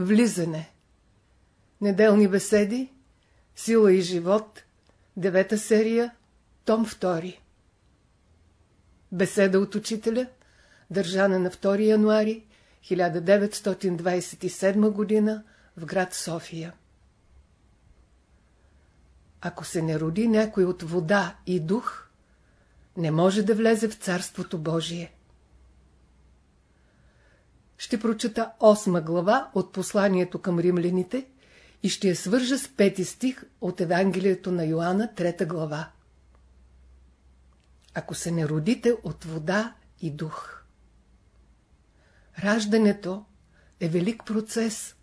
Влизане Неделни беседи Сила и живот Девета серия Том 2 Беседа от учителя Държана на 2 януари 1927 г. в град София Ако се не роди някой от вода и дух, не може да влезе в Царството Божие. Ще прочета 8 глава от посланието към римляните и ще я свържа с пети стих от Евангелието на Йоанна, 3 глава. Ако се не родите от вода и дух. Раждането е велик процес,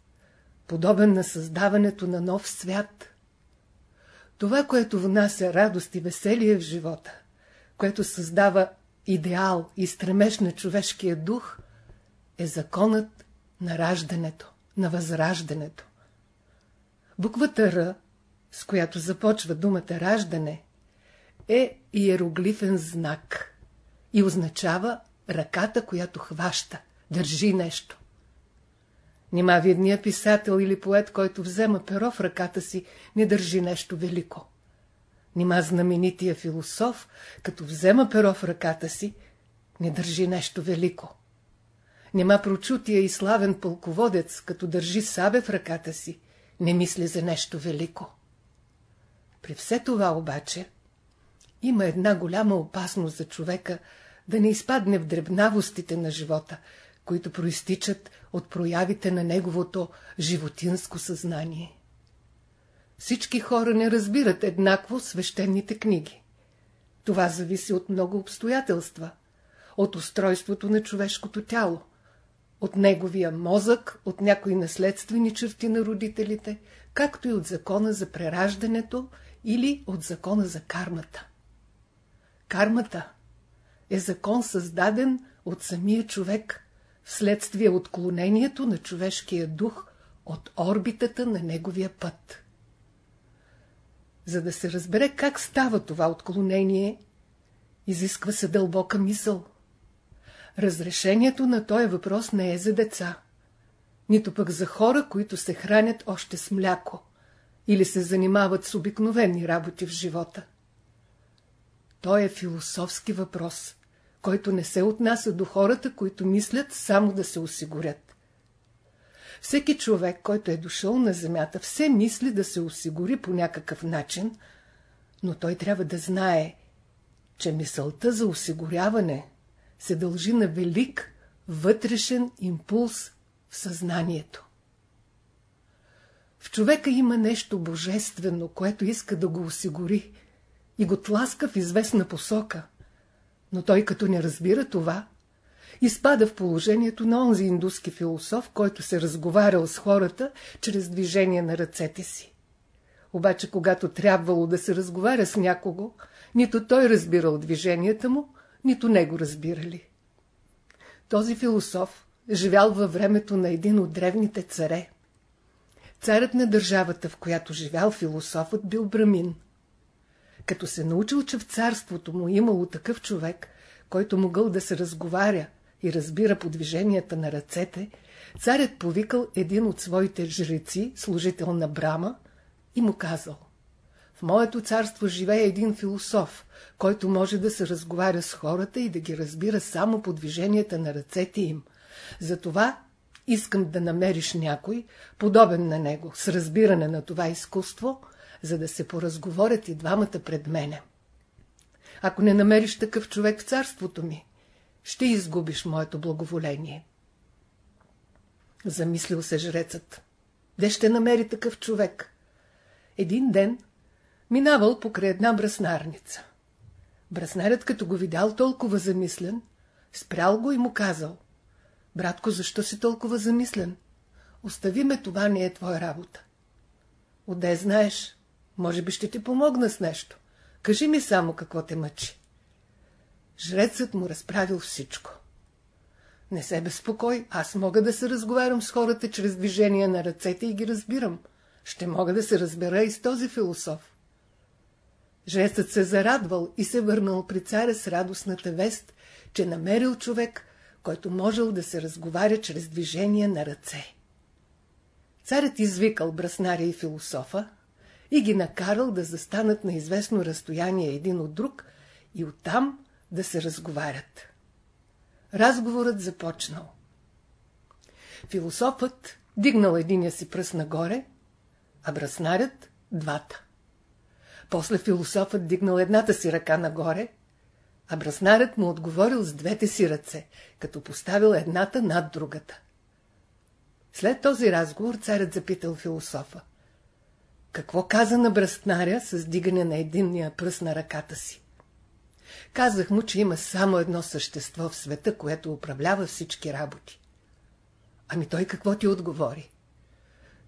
подобен на създаването на нов свят. Това, което внася радост и веселие в живота, което създава идеал и стремеж на човешкия дух, е законът на раждането, на възраждането. Буквата Р, с която започва думата раждане, е иероглифен знак и означава ръката, която хваща, държи нещо. Нима видният писател или поет, който взема перо в ръката си, не държи нещо велико. Нима знаменития философ, като взема перо в ръката си, не държи нещо велико. Нема прочутия и славен пълководец, като държи сабе в ръката си, не мисли за нещо велико. При все това обаче има една голяма опасност за човека да не изпадне в дребнавостите на живота, които проистичат от проявите на неговото животинско съзнание. Всички хора не разбират еднакво свещените книги. Това зависи от много обстоятелства, от устройството на човешкото тяло, от неговия мозък, от някои наследствени черти на родителите, както и от закона за прераждането или от закона за кармата. Кармата е закон създаден от самия човек, вследствие отклонението на човешкия дух от орбитата на неговия път. За да се разбере как става това отклонение, изисква се дълбока мисъл – Разрешението на този въпрос не е за деца, нито пък за хора, които се хранят още с мляко или се занимават с обикновени работи в живота. Той е философски въпрос, който не се отнася до хората, които мислят само да се осигурят. Всеки човек, който е дошъл на земята, все мисли да се осигури по някакъв начин, но той трябва да знае, че мисълта за осигуряване се дължи на велик вътрешен импулс в съзнанието. В човека има нещо божествено, което иска да го осигури и го тласка в известна посока, но той като не разбира това, изпада в положението на онзи индуски философ, който се разговарял с хората чрез движение на ръцете си. Обаче, когато трябвало да се разговаря с някого, нито той разбирал движенията му, нито него разбирали. Този философ живял във времето на един от древните царе. Царят на държавата, в която живял философът, бил брамин. Като се научил, че в царството му имало такъв човек, който могъл да се разговаря и разбира по движенията на ръцете, царят повикал един от своите жреци, служител на Брама, и му казал в моето царство живее един философ, който може да се разговаря с хората и да ги разбира само по движенията на ръцете им. Затова искам да намериш някой, подобен на него, с разбиране на това изкуство, за да се поразговорят и двамата пред мене. Ако не намериш такъв човек в царството ми, ще изгубиш моето благоволение. Замислил се жрецът. Де ще намери такъв човек? Един ден минавал покрай една браснарница. Браснарят, като го видял толкова замислен, спрял го и му казал. Братко, защо си толкова замислен? Остави ме, това не е твоя работа. Отде знаеш? Може би ще ти помогна с нещо. Кажи ми само какво те мъчи. Жрецът му разправил всичко. Не се безпокой, аз мога да се разговарям с хората чрез движение на ръцете и ги разбирам. Ще мога да се разбера и с този философ. Жрецът се зарадвал и се върнал при царя с радостната вест, че намерил човек, който можел да се разговаря чрез движение на ръце. Царят извикал браснаря и философа и ги накарал да застанат на известно разстояние един от друг и оттам да се разговарят. Разговорът започнал. Философът дигнал единия си пръст нагоре, а браснарят – двата. После философът дигнал едната си ръка нагоре, а браснарят му отговорил с двете си ръце, като поставил едната над другата. След този разговор царят запитал философа. Какво каза на браснаря с дигане на единния пръст на ръката си? Казах му, че има само едно същество в света, което управлява всички работи. Ами той какво ти отговори?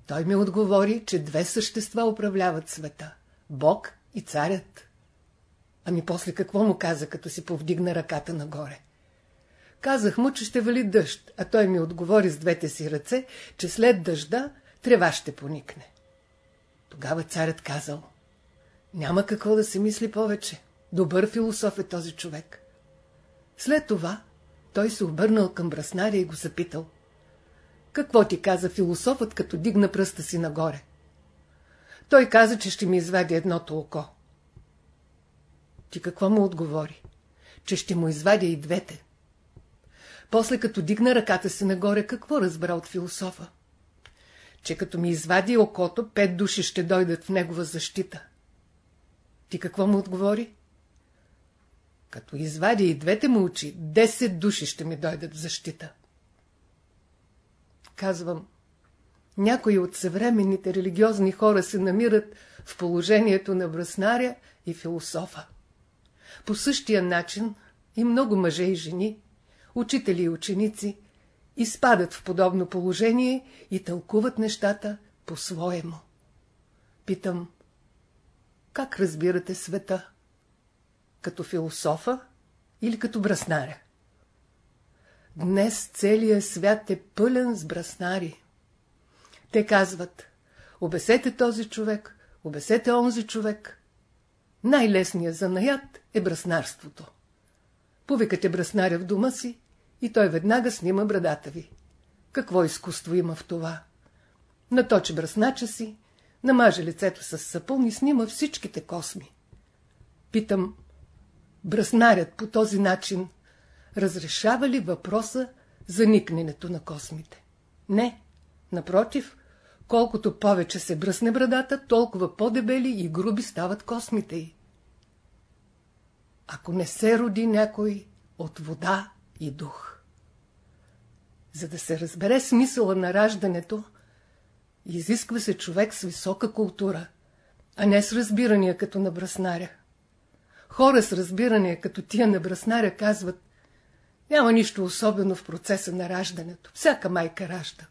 Той ми отговори, че две същества управляват света – Бог и царят. Ами после какво му каза, като си повдигна ръката нагоре? Казах му, че ще вали дъжд, а той ми отговори с двете си ръце, че след дъжда трева ще поникне. Тогава царят казал, няма какво да се мисли повече. Добър философ е този човек. След това той се обърнал към браснаря и го запитал. Какво ти каза философът, като дигна пръста си нагоре? Той каза, че ще ми извади едното око. Ти какво му отговори? Че ще му извадя и двете. После като дигна ръката си нагоре, какво разбра от философа? Че като ми извади окото, пет души ще дойдат в негова защита. Ти какво му отговори? Като извади и двете му очи, 10 души ще ми дойдат в защита. Казвам, някои от съвременните религиозни хора се намират в положението на браснаря и философа. По същия начин и много мъже и жени, учители и ученици, изпадат в подобно положение и тълкуват нещата по-своему. Питам, как разбирате света? Като философа или като браснаря? Днес целият свят е пълен с браснари. Те казват, обесете този човек, обесете онзи човек. Най-лесният занаят е браснарството. Повикате браснаря в дома си и той веднага снима брадата ви. Какво изкуство има в това? Наточи браснача си, намаже лицето с сапун и снима всичките косми. Питам, браснарят по този начин разрешава ли въпроса за никненето на космите? Не. Напротив, колкото повече се бръсне брадата, толкова по-дебели и груби стават космите й. Ако не се роди някой от вода и дух. За да се разбере смисъла на раждането, изисква се човек с висока култура, а не с разбирания като на браснаря. Хора с разбирания като тия на браснаря казват, няма нищо особено в процеса на раждането. Всяка майка ражда.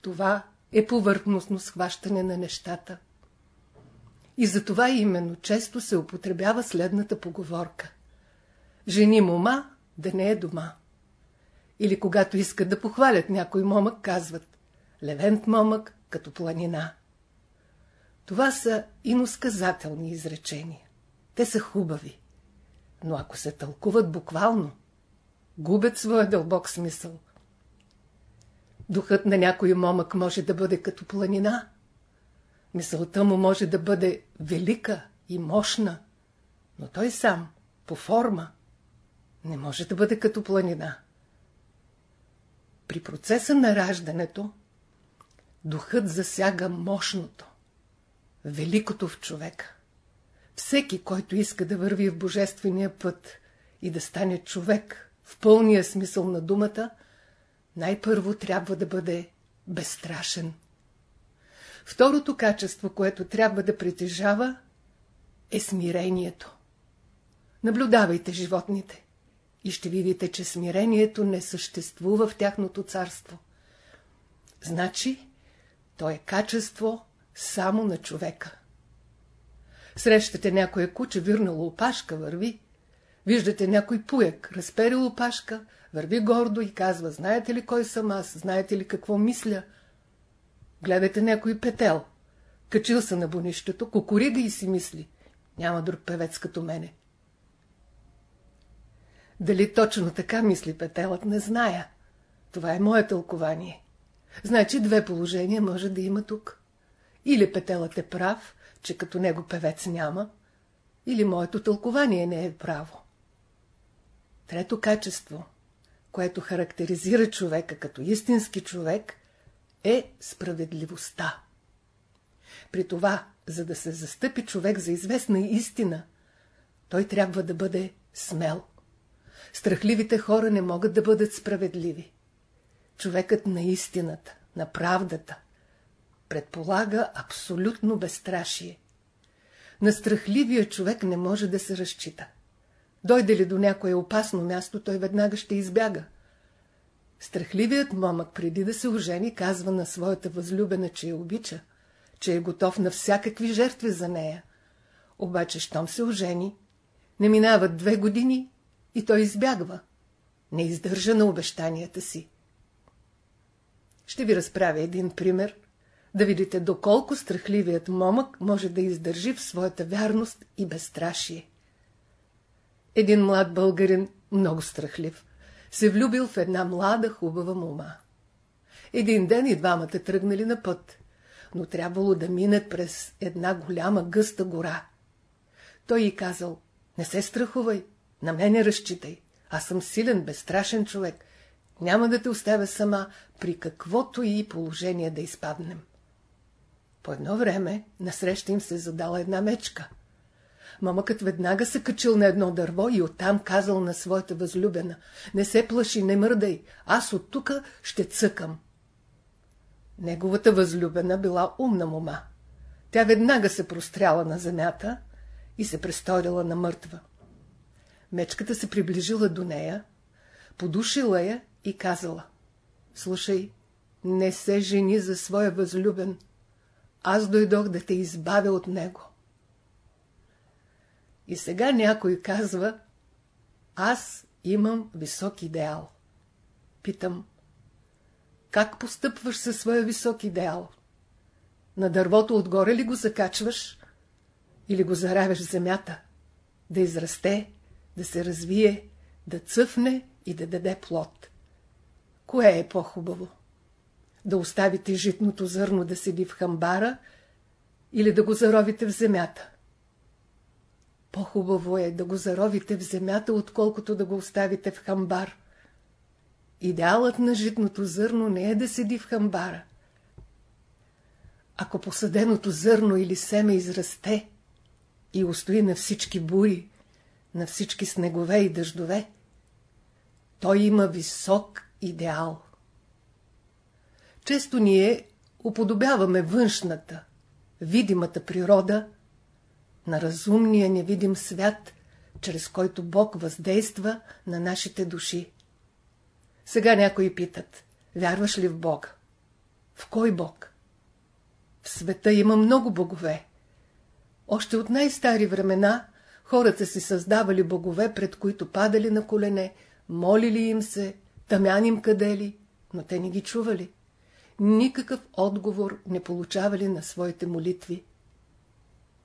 Това е повърхностно схващане на нещата. И за това именно често се употребява следната поговорка. Жени мома да не е дома. Или когато искат да похвалят някой момък, казват Левент момък като планина. Това са иносказателни изречения. Те са хубави. Но ако се тълкуват буквално, губят своя дълбок смисъл. Духът на някой момък може да бъде като планина. Мисълта му може да бъде велика и мощна, но той сам, по форма, не може да бъде като планина. При процеса на раждането, духът засяга мощното, великото в човека. Всеки, който иска да върви в божествения път и да стане човек, в пълния смисъл на думата, най-първо трябва да бъде безстрашен. Второто качество, което трябва да притежава, е смирението. Наблюдавайте животните и ще видите, че смирението не съществува в тяхното царство. Значи, то е качество само на човека. Срещате някоя куче, вирнало опашка, върви, Виждате някой пуек, разперил опашка, върви гордо и казва, знаете ли кой съм аз, знаете ли какво мисля? Гледате някой петел, качил се на бонището, кукурига и си мисли, няма друг певец като мене. Дали точно така мисли петелът, не зная. Това е мое тълкование. Значи две положения може да има тук. Или петелът е прав, че като него певец няма, или моето тълкование не е право. Трето качество, което характеризира човека като истински човек, е справедливостта. При това, за да се застъпи човек за известна истина, той трябва да бъде смел. Страхливите хора не могат да бъдат справедливи. Човекът на истината, на правдата, предполага абсолютно безстрашие. На страхливия човек не може да се разчита. Дойде ли до някое опасно място, той веднага ще избяга. Страхливият момък, преди да се ожени, казва на своята възлюбена, че я обича, че е готов на всякакви жертви за нея. Обаче, щом се ожени, не минават две години и той избягва. Не издържа на обещанията си. Ще ви разправя един пример, да видите доколко страхливият момък може да издържи в своята вярност и безстрашие. Един млад българин, много страхлив, се влюбил в една млада, хубава мома. Един ден и двамата тръгнали на път, но трябвало да минат през една голяма гъста гора. Той й казал, не се страхувай, на мене разчитай. Аз съм силен, безстрашен човек. Няма да те оставя сама, при каквото и положение да изпаднем. По едно време насреща им се задала една мечка. Мамъкът веднага се качил на едно дърво и оттам казал на своята възлюбена. Не се плаши, не мърдай, аз от тука ще цъкам. Неговата възлюбена била умна мома. Тя веднага се простряла на земята и се престорила на мъртва. Мечката се приближила до нея, подушила я и казала. Слушай, не се жени за своя възлюбен. Аз дойдох да те избавя от него. И сега някой казва, аз имам висок идеал. Питам, как постъпваш със своя висок идеал? На дървото отгоре ли го закачваш? Или го заравяш в земята? Да израсте, да се развие, да цъфне и да даде плод. Кое е по-хубаво? Да оставите житното зърно да седи в хамбара или да го заровите в земята? По-хубаво е да го заровите в земята, отколкото да го оставите в хамбар. Идеалът на житното зърно не е да седи в хамбара. Ако посаденото зърно или семе израсте и устои на всички бури, на всички снегове и дъждове, той има висок идеал. Често ние уподобяваме външната, видимата природа на разумния невидим свят, чрез който Бог въздейства на нашите души. Сега някои питат, вярваш ли в Бога? В кой Бог? В света има много богове. Още от най-стари времена хората си създавали богове, пред които падали на колене, молили им се, тъмян им кадели, но те не ги чували. Никакъв отговор не получавали на своите молитви.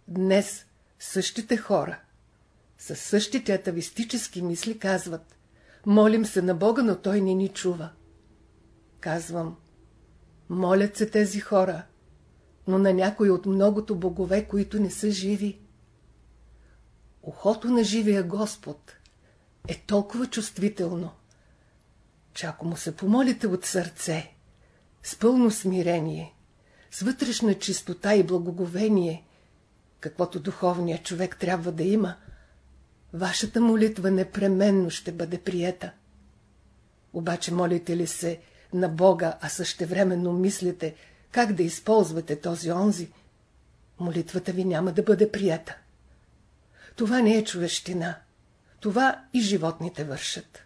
Днес същите хора, със същите атавистически мисли казват Молим се на Бога, но Той не ни чува. Казвам, молят се тези хора, но на някой от многото богове, които не са живи. Ухото на живия Господ е толкова чувствително, че ако му се помолите от сърце, с пълно смирение, с вътрешна чистота и благоговение, каквото духовният човек трябва да има, вашата молитва непременно ще бъде приета. Обаче молите ли се на Бога, а същевременно мислите как да използвате този онзи, молитвата ви няма да бъде прията. Това не е човещина. Това и животните вършат.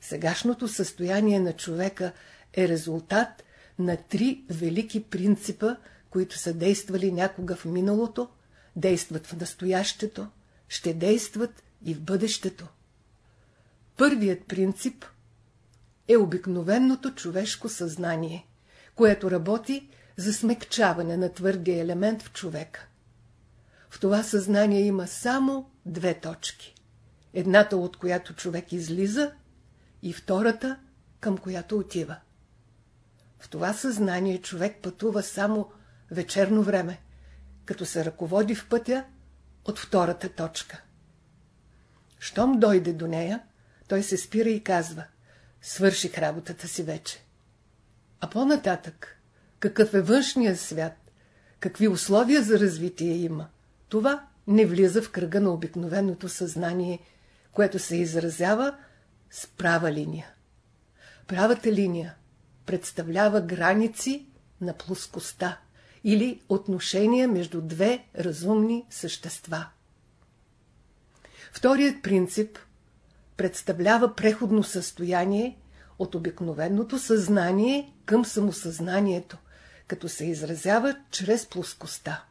Сегашното състояние на човека е резултат на три велики принципа, които са действали някога в миналото, действат в настоящето, ще действат и в бъдещето. Първият принцип е обикновеното човешко съзнание, което работи за смекчаване на твърдия елемент в човека. В това съзнание има само две точки. Едната, от която човек излиза, и втората, към която отива. В това съзнание човек пътува само вечерно време, като се ръководи в пътя от втората точка. Щом дойде до нея, той се спира и казва «Свърших работата си вече». А по-нататък, какъв е външният свят, какви условия за развитие има, това не влиза в кръга на обикновеното съзнание, което се изразява с права линия. Правата линия представлява граници на плоскостта или отношения между две разумни същества. Вторият принцип представлява преходно състояние от обикновеното съзнание към самосъзнанието, като се изразява чрез плоскостта.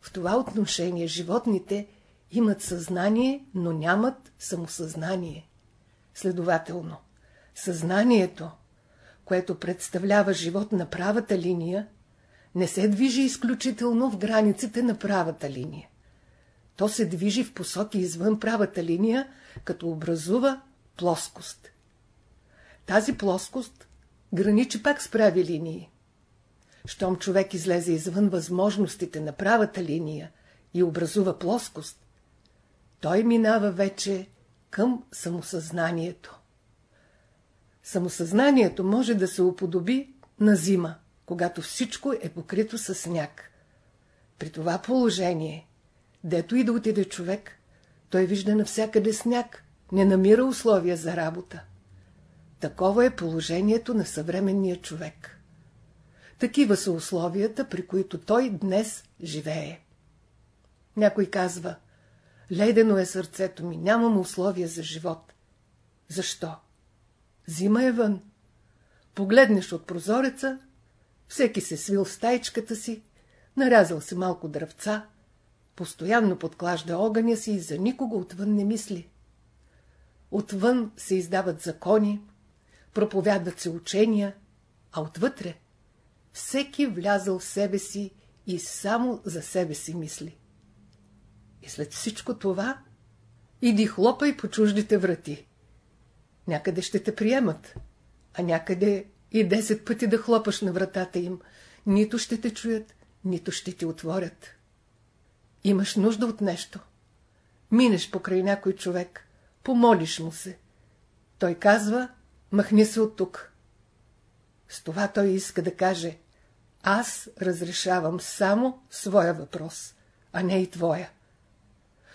В това отношение животните имат съзнание, но нямат самосъзнание. Следователно, съзнанието, което представлява живот на правата линия, не се движи изключително в границите на правата линия. То се движи в посоки извън правата линия, като образува плоскост. Тази плоскост граничи пак с прави линии. Щом човек излезе извън възможностите на правата линия и образува плоскост, той минава вече към самосъзнанието. Самосъзнанието може да се уподоби на зима, когато всичко е покрито с сняг. При това положение, дето и да отиде човек, той вижда навсякъде сняг, не намира условия за работа. Такова е положението на съвременния човек. Такива са условията, при които той днес живее. Някой казва, ледено е сърцето ми, нямам условия за живот. Защо? Зима е вън. Погледнеш от прозореца, всеки се свил в стайчката си, нарязал се малко дръвца, постоянно подклажда огъня си и за никого отвън не мисли. Отвън се издават закони, проповядват се учения, а отвътре всеки влязал в себе си и само за себе си мисли. И след всичко това, иди хлопай по чуждите врати. Някъде ще те приемат, а някъде и 10 пъти да хлопаш на вратата им, нито ще те чуят, нито ще ти отворят. Имаш нужда от нещо. Минеш покрай някой човек, помолиш му се. Той казва, махни се от тук. С това той иска да каже, аз разрешавам само своя въпрос, а не и твоя.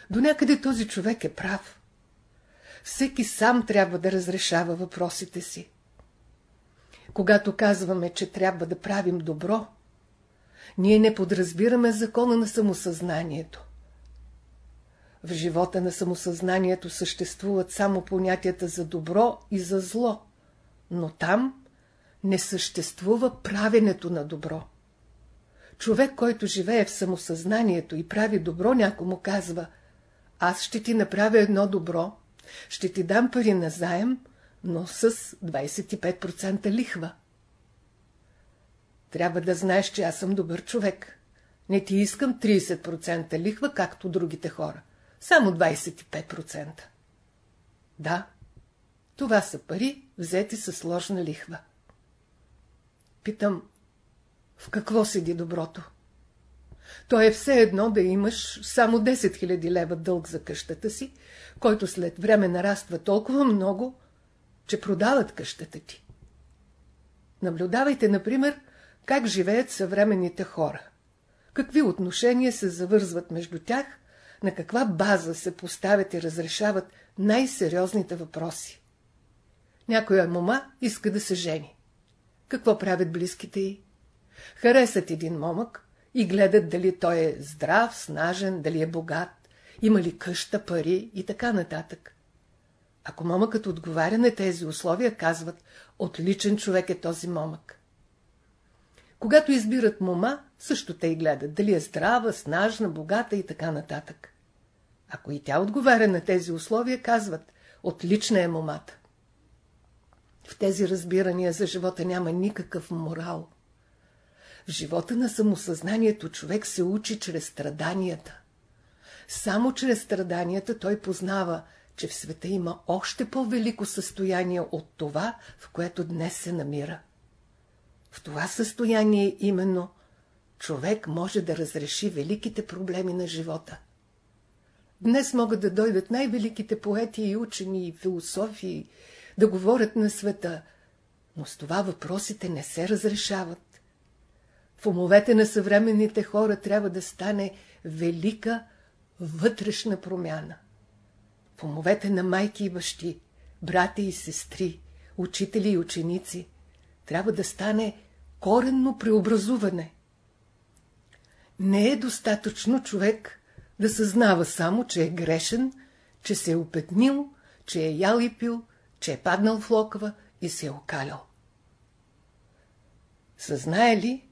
До някъде този човек е прав. Всеки сам трябва да разрешава въпросите си. Когато казваме, че трябва да правим добро, ние не подразбираме закона на самосъзнанието. В живота на самосъзнанието съществуват само понятията за добро и за зло, но там не съществува правенето на добро. Човек, който живее в самосъзнанието и прави добро, някому казва Аз ще ти направя едно добро, ще ти дам пари на заем, но с 25% лихва. Трябва да знаеш, че аз съм добър човек. Не ти искам 30% лихва, както другите хора. Само 25%. Да, това са пари, взети със сложна лихва. Питам, в какво седи доброто? То е все едно да имаш само 10 000 лева дълг за къщата си, който след време нараства толкова много, че продават къщата ти. Наблюдавайте, например, как живеят съвременните хора. Какви отношения се завързват между тях, на каква база се поставят и разрешават най-сериозните въпроси. Някоя мома иска да се жени. Какво правят близките й? Харесат един момък и гледат дали той е здрав, снажен, дали е богат, има ли къща, пари и така нататък. Ако момъкът отговаря на тези условия, казват, отличен човек е този момък. Когато избират мома, също те и гледат, дали е здрава, снажна, богата и така нататък. Ако и тя отговаря на тези условия, казват, отлична е момата. В тези разбирания за живота няма никакъв морал. В живота на самосъзнанието човек се учи чрез страданията. Само чрез страданията той познава, че в света има още по-велико състояние от това, в което днес се намира. В това състояние именно човек може да разреши великите проблеми на живота. Днес могат да дойдат най-великите поети и учени и философии да говорят на света, но с това въпросите не се разрешават. В умовете на съвременните хора трябва да стане велика вътрешна промяна. В умовете на майки и бащи, брати и сестри, учители и ученици трябва да стане коренно преобразуване. Не е достатъчно човек да съзнава само, че е грешен, че се е опетнил, че е ял и пил, че е паднал в локва и се е окалял. Съзнае ли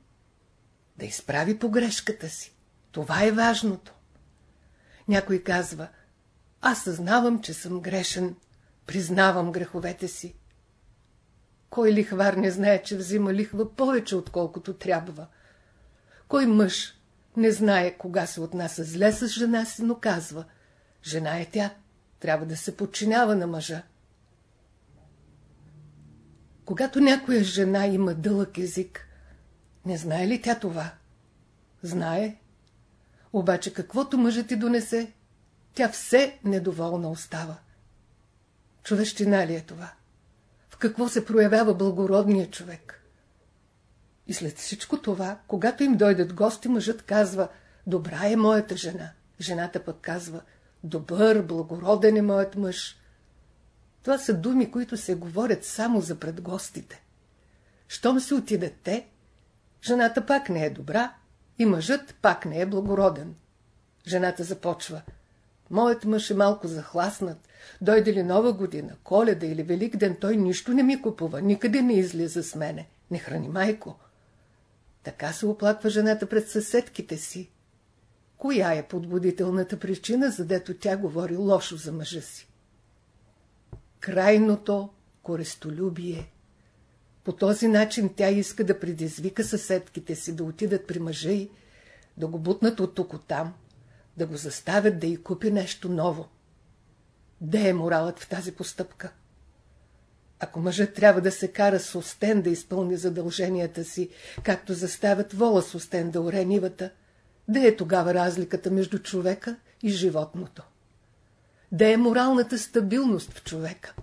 да изправи погрешката си? Това е важното. Някой казва, аз съзнавам, че съм грешен, признавам греховете си. Кой лихвар не знае, че взима лихва повече, отколкото трябва? Кой мъж не знае кога се отнася зле с жена си, но казва, жена е тя, трябва да се подчинява на мъжа. Когато някоя жена има дълъг език, не знае ли тя това? Знае. Обаче каквото мъжът ти донесе, тя все недоволна остава. Човещина ли е това? В какво се проявява благородният човек? И след всичко това, когато им дойдат гости, мъжът казва, добра е моята жена. Жената пък казва, добър, благороден е моят мъж. Това са думи, които се говорят само за пред гостите. Щом се отидат те, жената пак не е добра и мъжът пак не е благороден. Жената започва. Моят мъж е малко захласнат. Дойде ли нова година, коледа или велик ден, той нищо не ми купува, никъде не излиза с мене. Не храни майко. Така се оплаква жената пред съседките си. Коя е подбудителната причина, задето тя говори лошо за мъжа си? Крайното корестолюбие. По този начин тя иска да предизвика съседките си да отидат при мъжа й, да го бутнат от тук от там, да го заставят да й купи нещо ново. Де е моралът в тази постъпка? Ако мъжът трябва да се кара с остен да изпълни задълженията си, както заставят вола с остен да оре нивата, де е тогава разликата между човека и животното? Де е моралната стабилност в човека?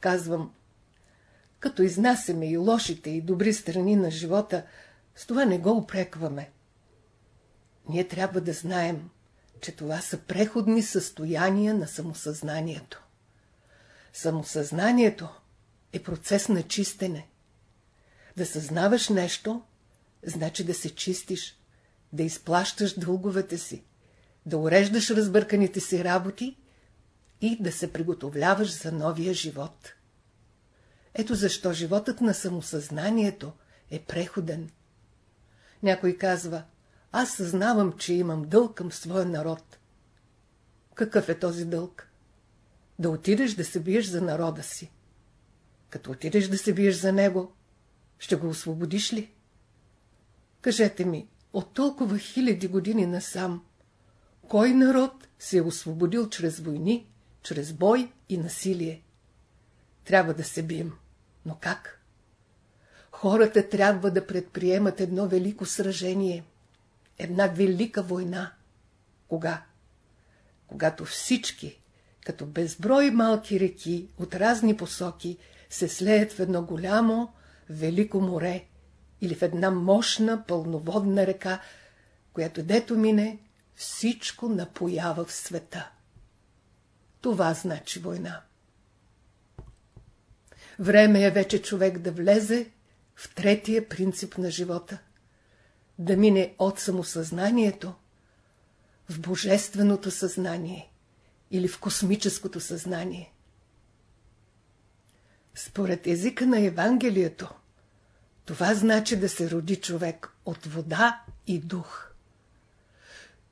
Казвам, като изнасяме и лошите и добри страни на живота, с това не го упрекваме. Ние трябва да знаем, че това са преходни състояния на самосъзнанието. Самосъзнанието е процес на чистене. Да съзнаваш нещо, значи да се чистиш, да изплащаш дълговете си, да уреждаш разбърканите си работи и да се приготовляваш за новия живот. Ето защо животът на самосъзнанието е преходен. Някой казва, аз съзнавам, че имам дълг към своя народ. Какъв е този дълг? Да отидеш да се биеш за народа си. Като отидеш да се биеш за него, ще го освободиш ли? Кажете ми, от толкова хиляди години насам, кой народ се е освободил чрез войни, чрез бой и насилие? Трябва да се бием. Но как? Хората трябва да предприемат едно велико сражение, една велика война. Кога? Когато всички, като безброй малки реки от разни посоки, се слеят в едно голямо, велико море или в една мощна, пълноводна река, която дето мине, всичко напоява в света. Това значи война. Време е вече човек да влезе в третия принцип на живота. Да мине от самосъзнанието в божественото съзнание или в космическото съзнание. Според езика на Евангелието, това значи да се роди човек от вода и дух.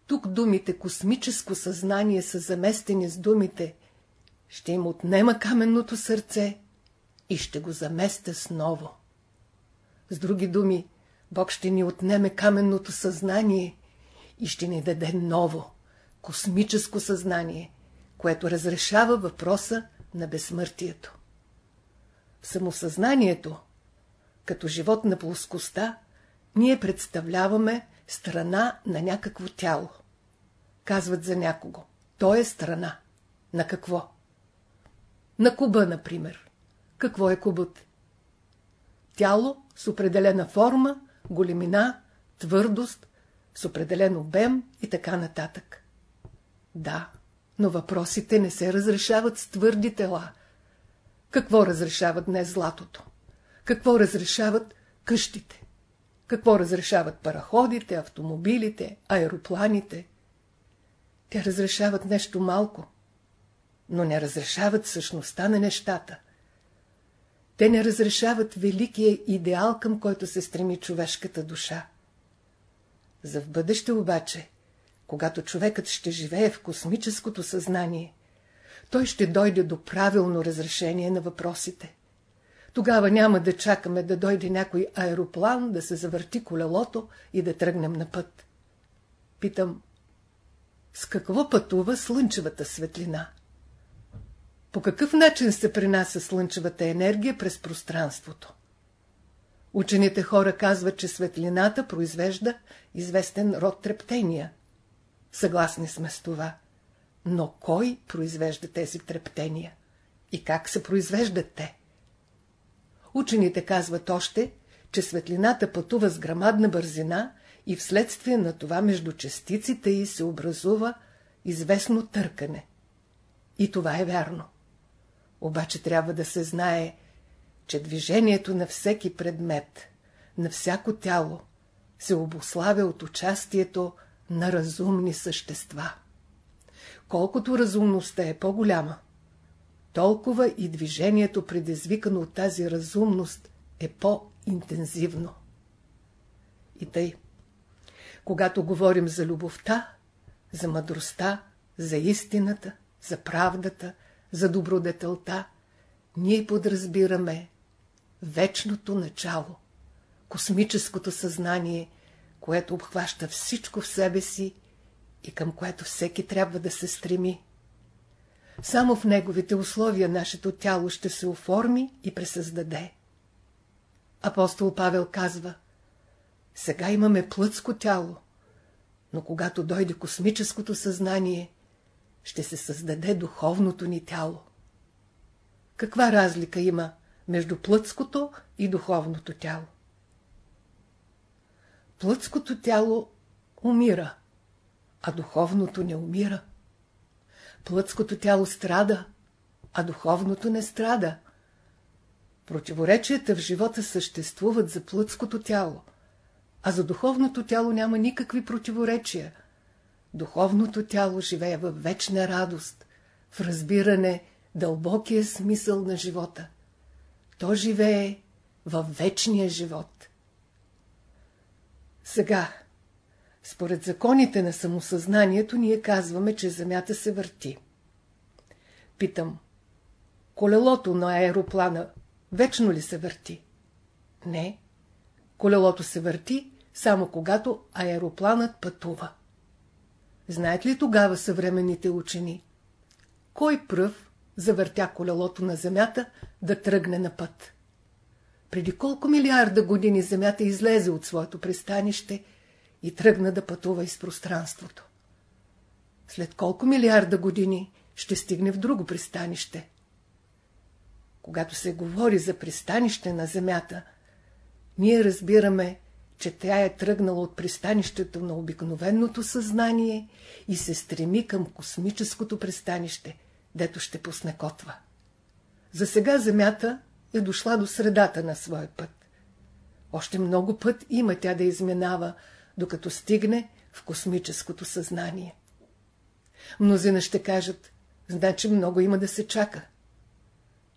Тук думите космическо съзнание са заместени с думите ще им отнема каменното сърце и ще го заместя с ново. С други думи, Бог ще ни отнеме каменното съзнание и ще ни даде ново, космическо съзнание, което разрешава въпроса на безсмъртието. Самосъзнанието като живот на плоскостта, ние представляваме страна на някакво тяло. Казват за някого. То е страна. На какво? На куба, например. Какво е кубът? Тяло с определена форма, големина, твърдост, с определен обем и така нататък. Да, но въпросите не се разрешават с твърди тела. Какво разрешават днес златото? Какво разрешават къщите? Какво разрешават параходите, автомобилите, аеропланите? Те разрешават нещо малко, но не разрешават същността на нещата. Те не разрешават великия идеал, към който се стреми човешката душа. За в бъдеще обаче, когато човекът ще живее в космическото съзнание, той ще дойде до правилно разрешение на въпросите. Тогава няма да чакаме да дойде някой аероплан, да се завърти колелото и да тръгнем на път. Питам, с какво пътува слънчевата светлина? По какъв начин се принася слънчевата енергия през пространството? Учените хора казват, че светлината произвежда известен род трептения. Съгласни сме с това. Но кой произвежда тези трептения? И как се произвеждат те? Учените казват още, че светлината пътува с грамадна бързина и вследствие на това между частиците й се образува известно търкане. И това е вярно. Обаче трябва да се знае, че движението на всеки предмет, на всяко тяло, се обославя от участието на разумни същества. Колкото разумността е по-голяма, толкова и движението, предизвикано от тази разумност, е по-интензивно. И тъй, когато говорим за любовта, за мъдростта, за истината, за правдата, за добродетелта, ние подразбираме вечното начало, космическото съзнание, което обхваща всичко в себе си и към което всеки трябва да се стреми. Само в неговите условия нашето тяло ще се оформи и пресъздаде. Апостол Павел казва, сега имаме плътско тяло, но когато дойде космическото съзнание, ще се създаде духовното ни тяло. Каква разлика има между плътското и духовното тяло? Плътското тяло умира, а духовното не умира. Плътското тяло страда, а духовното не страда. Противоречията в живота съществуват за плътското тяло, а за духовното тяло няма никакви противоречия. Духовното тяло живее в вечна радост, в разбиране дълбокия смисъл на живота. То живее във вечния живот. Сега, според законите на самосъзнанието, ние казваме, че Земята се върти. Питам, колелото на аероплана вечно ли се върти? Не. Колелото се върти само когато аеропланът пътува. Знаят ли тогава съвременните учени? Кой пръв завъртя колелото на Земята да тръгне на път? Преди колко милиарда години Земята излезе от своето пристанище и тръгна да пътува из пространството. След колко милиарда години ще стигне в друго пристанище? Когато се говори за пристанище на Земята, ние разбираме, че тя е тръгнала от пристанището на обикновеното съзнание и се стреми към космическото пристанище, дето ще пусне котва. За сега Земята е дошла до средата на своя път. Още много път има тя да изминава, докато стигне в космическото съзнание. Мнозина ще кажат, значи много има да се чака.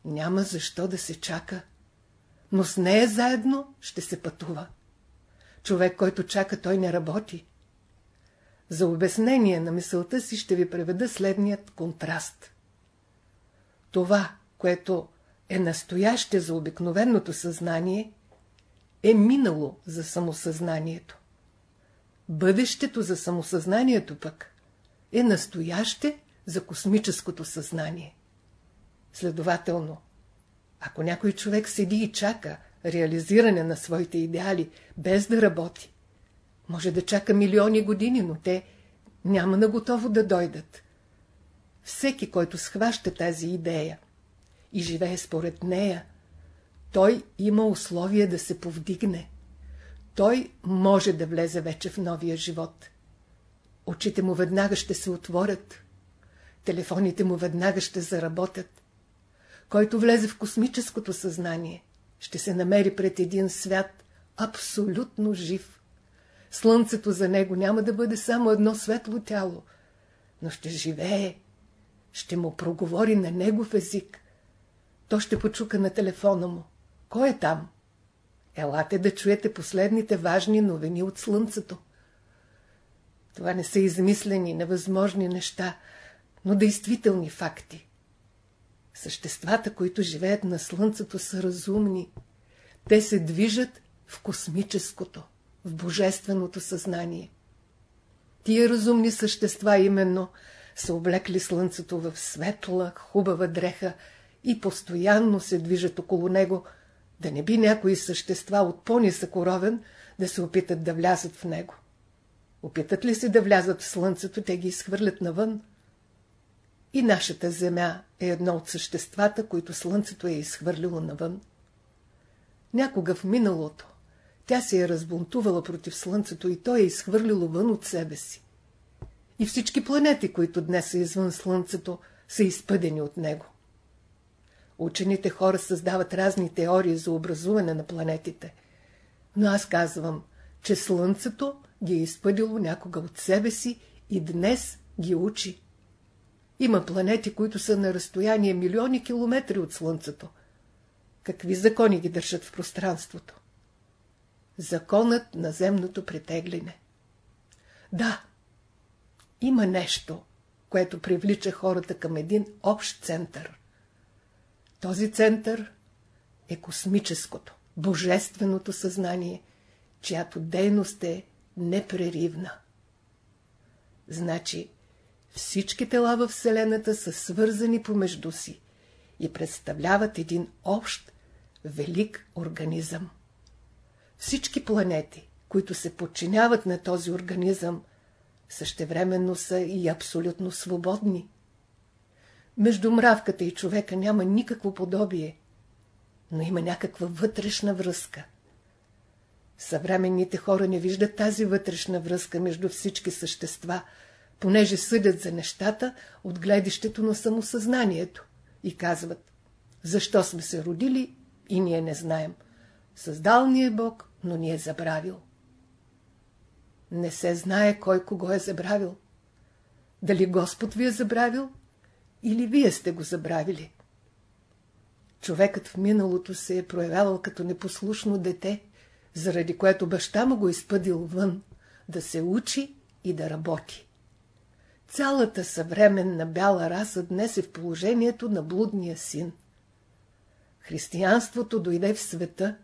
Няма защо да се чака, но с нея заедно ще се пътува. Човек, който чака, той не работи. За обяснение на мисълта си ще ви преведа следният контраст. Това, което е настояще за обикновеното съзнание, е минало за самосъзнанието. Бъдещето за самосъзнанието пък е настояще за космическото съзнание. Следователно, ако някой човек седи и чака, реализиране на своите идеали, без да работи, може да чака милиони години, но те няма на готово да дойдат. Всеки, който схваща тази идея и живее според нея, той има условие да се повдигне. Той може да влезе вече в новия живот. Очите му веднага ще се отворят. Телефоните му веднага ще заработят. Който влезе в космическото съзнание, ще се намери пред един свят абсолютно жив. Слънцето за него няма да бъде само едно светло тяло, но ще живее, ще му проговори на негов език. То ще почука на телефона му. Кой е там? Елате да чуете последните важни новини от Слънцето. Това не са измислени, невъзможни неща, но действителни факти. Съществата, които живеят на Слънцето, са разумни. Те се движат в космическото, в божественото съзнание. Тия разумни същества именно са облекли Слънцето в светла, хубава дреха и постоянно се движат около него, да не би някои същества от по-нисък уровен да се опитат да влязат в него. Опитат ли се да влязат в Слънцето, те ги изхвърлят навън. И нашата Земя е едно от съществата, които Слънцето е изхвърлило навън. Някога в миналото тя се е разбунтувала против Слънцето и то е изхвърлило вън от себе си. И всички планети, които днес са извън Слънцето, са изпъдени от него. Учените хора създават разни теории за образуване на планетите. Но аз казвам, че Слънцето ги е изпъдило някога от себе си и днес ги учи. Има планети, които са на разстояние милиони километри от Слънцето. Какви закони ги държат в пространството? Законът на земното притегляне. Да, има нещо, което привлича хората към един общ център. Този център е космическото, божественото съзнание, чиято дейност е непреривна. Значи, всички тела в Вселената са свързани помежду си и представляват един общ, велик организъм. Всички планети, които се подчиняват на този организъм, същевременно са и абсолютно свободни. Между мравката и човека няма никакво подобие, но има някаква вътрешна връзка. Съвременните хора не виждат тази вътрешна връзка между всички същества, понеже съдят за нещата от гледището на самосъзнанието и казват, защо сме се родили и ние не знаем. Създал ни е Бог, но ни е забравил. Не се знае кой кого е забравил. Дали Господ ви е забравил или вие сте го забравили. Човекът в миналото се е проявявал като непослушно дете, заради което баща му го изпъдил вън, да се учи и да работи. Цялата съвременна бяла раса днес е в положението на блудния син. Християнството дойде в света,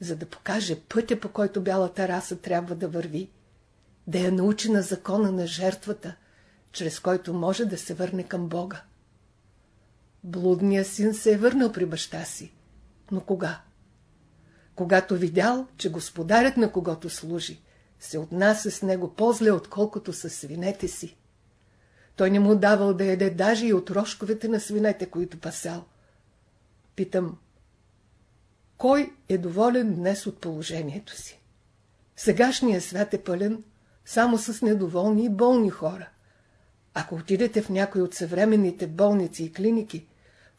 за да покаже пътя, по който бялата раса трябва да върви, да я научи на закона на жертвата, чрез който може да се върне към Бога. Блудният син се е върнал при баща си. Но кога? Когато видял, че господарят на когото служи, се отнася с него по-зле, отколкото с свинете си. Той не му давал да яде даже и от рожковете на свинете, които пасял. Питам, кой е доволен днес от положението си? Сегашният свят е пълен само с недоволни и болни хора. Ако отидете в някой от съвременните болници и клиники,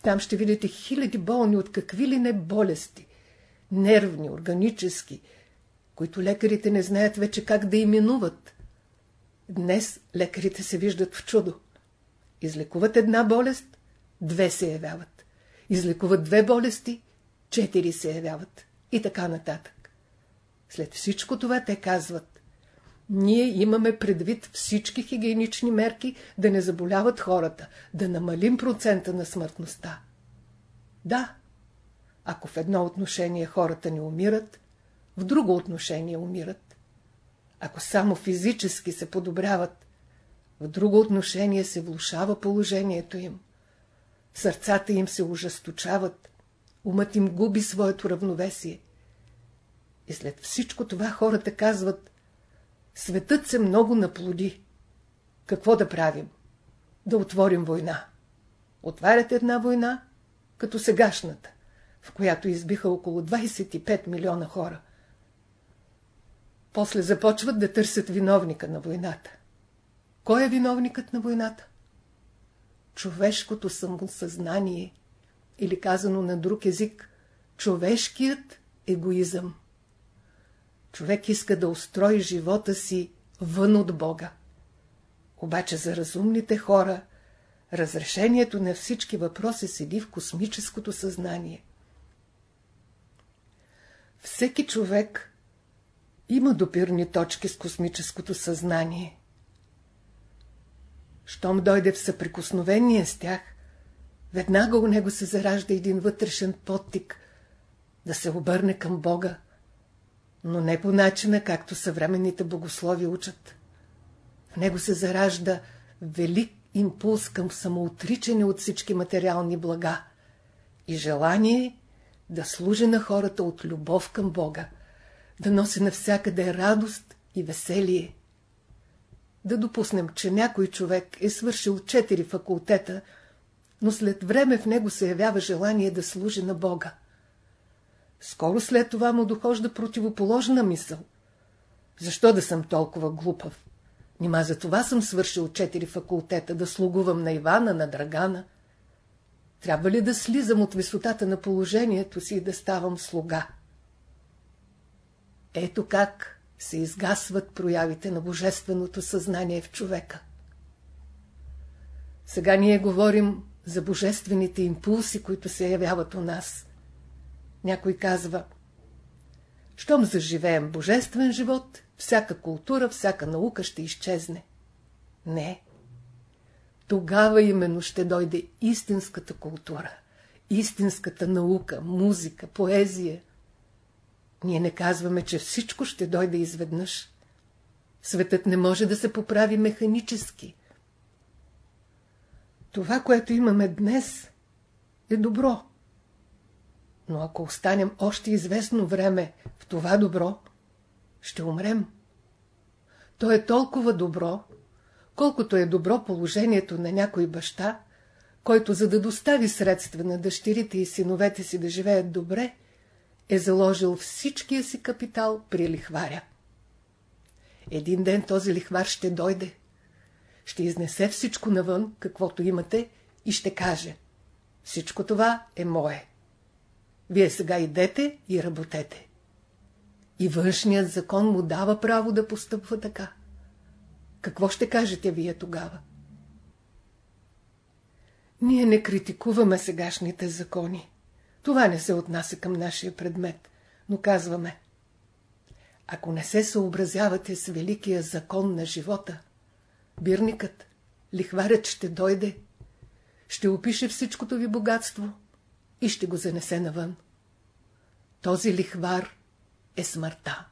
там ще видите хиляди болни от какви ли не болести, нервни, органически, които лекарите не знаят вече как да именуват. Днес лекарите се виждат в чудо. Излекуват една болест, две се явяват. Излекуват две болести, четири се явяват. И така нататък. След всичко това те казват ние имаме предвид всички хигиенични мерки да не заболяват хората, да намалим процента на смъртността. Да, ако в едно отношение хората не умират, в друго отношение умират. Ако само физически се подобряват, в друго отношение се влушава положението им. Сърцата им се ужесточават, умът им губи своето равновесие. И след всичко това хората казват, светът се много наплоди. Какво да правим? Да отворим война. Отварят една война, като сегашната, в която избиха около 25 милиона хора. После започват да търсят виновника на войната. Кой е виновникът на войната? Човешкото самосъзнание, или казано на друг език, човешкият егоизъм. Човек иска да устрои живота си вън от Бога. Обаче за разумните хора разрешението на всички въпроси седи в космическото съзнание. Всеки човек има допирни точки с космическото съзнание. Щом дойде в съприкосновение с тях, веднага у него се заражда един вътрешен подтик да се обърне към Бога, но не по начина, както съвременните богослови учат. В него се заражда велик импулс към самоотричане от всички материални блага и желание да служи на хората от любов към Бога, да носи навсякъде радост и веселие. Да допуснем, че някой човек е свършил четири факултета, но след време в него се явява желание да служи на Бога. Скоро след това му дохожда противоположна мисъл. Защо да съм толкова глупав? Нима за това съм свършил четири факултета, да слугувам на Ивана, на Драгана. Трябва ли да слизам от висотата на положението си и да ставам слуга? Ето как се изгасват проявите на божественото съзнание в човека. Сега ние говорим за божествените импулси, които се явяват у нас. Някой казва, щом заживеем божествен живот, всяка култура, всяка наука ще изчезне. Не. Тогава именно ще дойде истинската култура, истинската наука, музика, поезия. Ние не казваме, че всичко ще дойде изведнъж. Светът не може да се поправи механически. Това, което имаме днес, е добро. Но ако останем още известно време в това добро, ще умрем. То е толкова добро, колкото е добро положението на някой баща, който за да достави средства на дъщерите и синовете си да живеят добре, е заложил всичкия си капитал при лихваря. Един ден този лихвар ще дойде, ще изнесе всичко навън, каквото имате, и ще каже Всичко това е мое. Вие сега идете и работете. И външният закон му дава право да постъпва така. Какво ще кажете вие тогава? Ние не критикуваме сегашните закони. Това не се отнася към нашия предмет, но казваме. Ако не се съобразявате с великия закон на живота, бирникът, лихварят ще дойде, ще опише всичкото ви богатство и ще го занесе навън. Този лихвар е смъртта.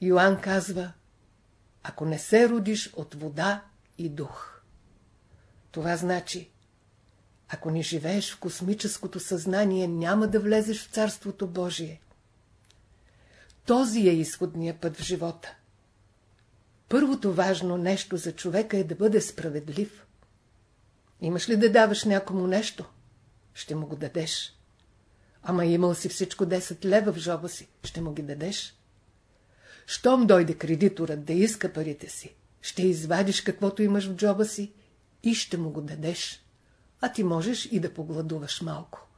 Йоанн казва, ако не се родиш от вода и дух. Това значи, ако не живееш в космическото съзнание, няма да влезеш в Царството Божие. Този е изходният път в живота. Първото важно нещо за човека е да бъде справедлив. Имаш ли да даваш някому нещо? Ще му го дадеш. Ама имал си всичко 10 лева в жоба си, ще му ги дадеш. Щом дойде кредиторът да иска парите си, ще извадиш каквото имаш в джоба си и ще му го дадеш. А ти можеш и да погладуваш малко.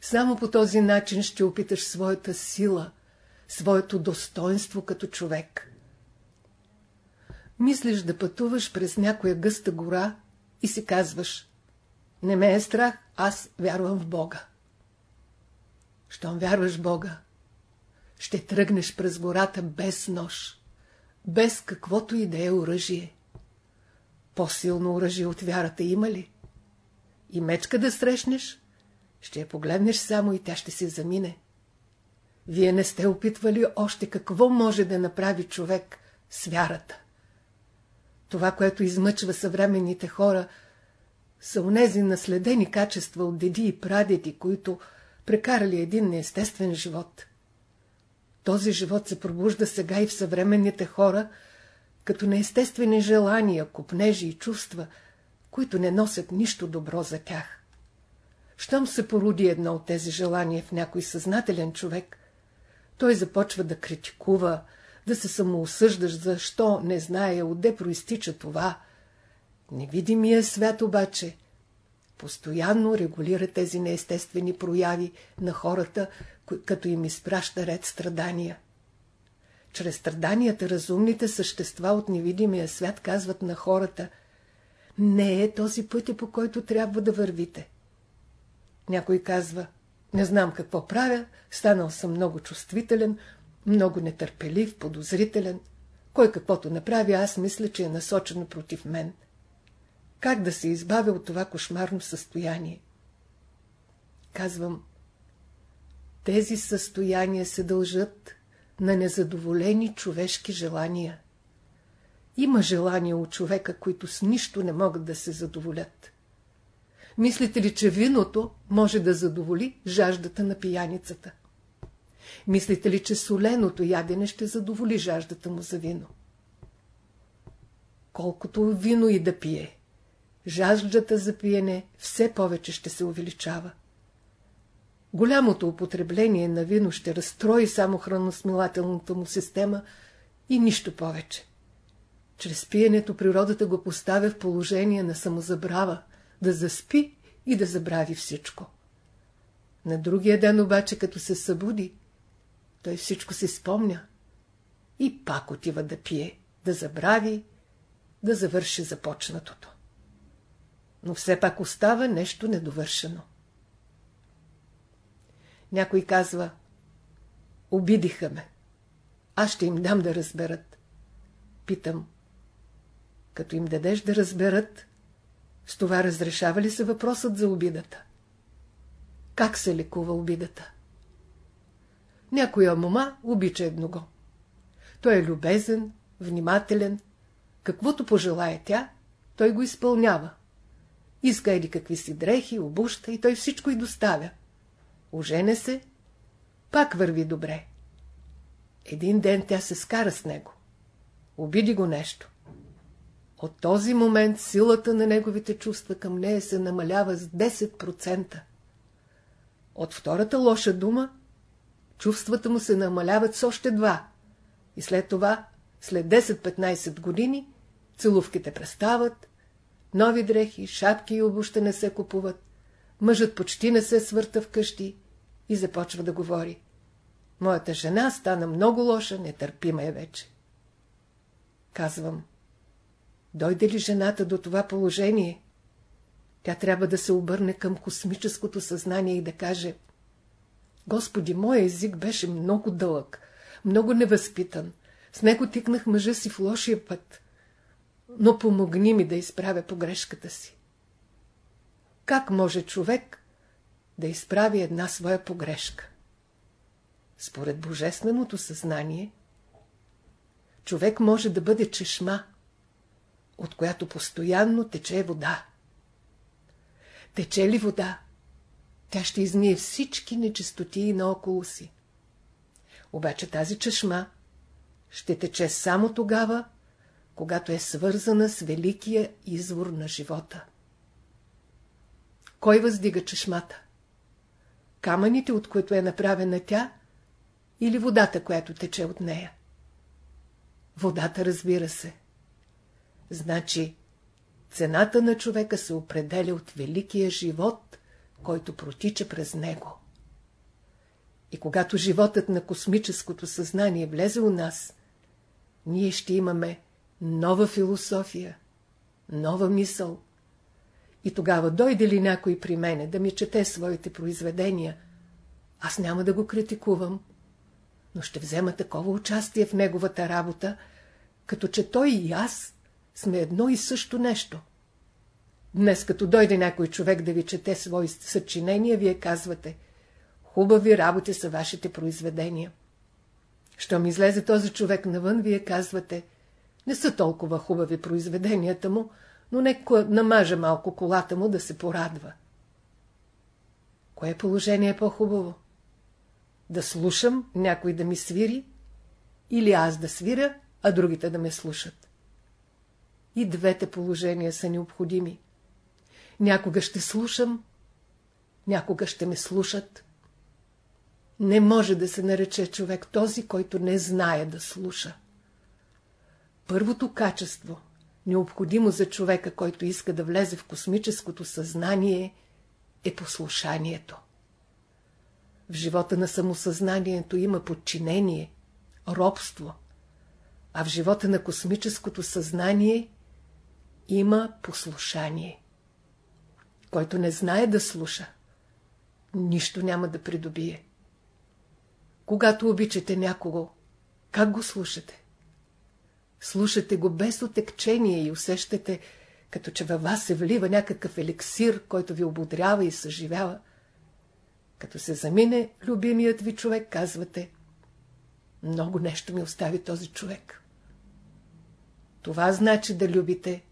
Само по този начин ще опиташ своята сила, своето достоинство като човек. Мислиш да пътуваш през някоя гъста гора и си казваш Не ме е страх, аз вярвам в Бога. Щом вярваш в Бога, ще тръгнеш през гората без нож, без каквото и да е оръжие. По-силно оръжие от вярата има ли? И мечка да срещнеш, ще я погледнеш само и тя ще се замине. Вие не сте опитвали още какво може да направи човек с вярата. Това, което измъчва съвременните хора, са онези наследени качества от деди и прадеди, които прекарали един неестествен живот. Този живот се пробужда сега и в съвременните хора, като неестествени желания, купнежи и чувства, които не носят нищо добро за тях. Щом се породи едно от тези желания в някой съзнателен човек, той започва да критикува, да се самоосъждаш, защо не знае отде проистича това. Невидимия свят обаче постоянно регулира тези неестествени прояви на хората, като им изпраща ред страдания. Чрез страданията разумните същества от невидимия свят казват на хората не е този пътя, по който трябва да вървите. Някой казва, не знам какво правя, станал съм много чувствителен, много нетърпелив, подозрителен. Кой каквото направи, аз мисля, че е насочено против мен. Как да се избавя от това кошмарно състояние? Казвам, тези състояния се дължат на незадоволени човешки желания. Има желания у човека, които с нищо не могат да се задоволят. Мислите ли, че виното може да задоволи жаждата на пияницата? Мислите ли, че соленото ядене ще задоволи жаждата му за вино? Колкото вино и да пие, жаждата за пиене все повече ще се увеличава. Голямото употребление на вино ще разстрои само храносмилателната му система и нищо повече. Чрез пиенето природата го поставя в положение на самозабрава, да заспи и да забрави всичко. На другия ден обаче, като се събуди, той всичко си спомня и пак отива да пие, да забрави, да завърши започнатото. Но все пак остава нещо недовършено. Някой казва, обидиха ме. Аз ще им дам да разберат. Питам, като им дадеш да разберат, с това разрешава ли се въпросът за обидата? Как се лекува обидата? Някоя мома обича едного. Той е любезен, внимателен. Каквото пожелая тя, той го изпълнява. Иска еди какви си дрехи, обуща и той всичко и доставя. Ожене се, пак върви добре. Един ден тя се скара с него. Обиди го нещо. От този момент силата на неговите чувства към нея се намалява с 10%. От втората лоша дума, чувствата му се намаляват с още два. И след това, след 10-15 години, целувките престават, нови дрехи, шапки и обуща не се купуват, мъжът почти не се свърта вкъщи и започва да говори. Моята жена стана много лоша, нетърпима е вече. Казвам, Дойде ли жената до това положение, тя трябва да се обърне към космическото съзнание и да каже Господи, мой език беше много дълъг, много невъзпитан. С него тикнах мъжа си в лошия път. Но помогни ми да изправя погрешката си. Как може човек да изправи една своя погрешка? Според божественото съзнание, човек може да бъде чешма, от която постоянно тече вода. Тече ли вода, тя ще измие всички нечистотии наоколо си. Обаче тази чешма ще тече само тогава, когато е свързана с великия извор на живота. Кой въздига чешмата? Камъните, от които е направена тя, или водата, която тече от нея? Водата, разбира се. Значи, цената на човека се определя от великия живот, който протича през него. И когато животът на космическото съзнание влезе у нас, ние ще имаме нова философия, нова мисъл. И тогава дойде ли някой при мене да ми чете своите произведения, аз няма да го критикувам, но ще взема такова участие в неговата работа, като че той и аз сме едно и също нещо. Днес, като дойде някой човек да ви чете свои съчинения, вие казвате Хубави работи са вашите произведения. Щом излезе този човек навън, вие казвате Не са толкова хубави произведенията му, но нека намаже малко колата му да се порадва. Кое положение е по-хубаво? Да слушам някой да ми свири или аз да свиря, а другите да ме слушат. И двете положения са необходими. Някога ще слушам, някога ще ме слушат. Не може да се нарече човек този, който не знае да слуша. Първото качество, необходимо за човека, който иска да влезе в космическото съзнание, е послушанието. В живота на самосъзнанието има подчинение, робство, а в живота на космическото съзнание има послушание. Който не знае да слуша, нищо няма да придобие. Когато обичате някого, как го слушате? Слушате го без отекчение и усещате, като че във вас се влива някакъв еликсир, който ви ободрява и съживява. Като се замине любимият ви човек, казвате много нещо ми остави този човек. Това значи да любите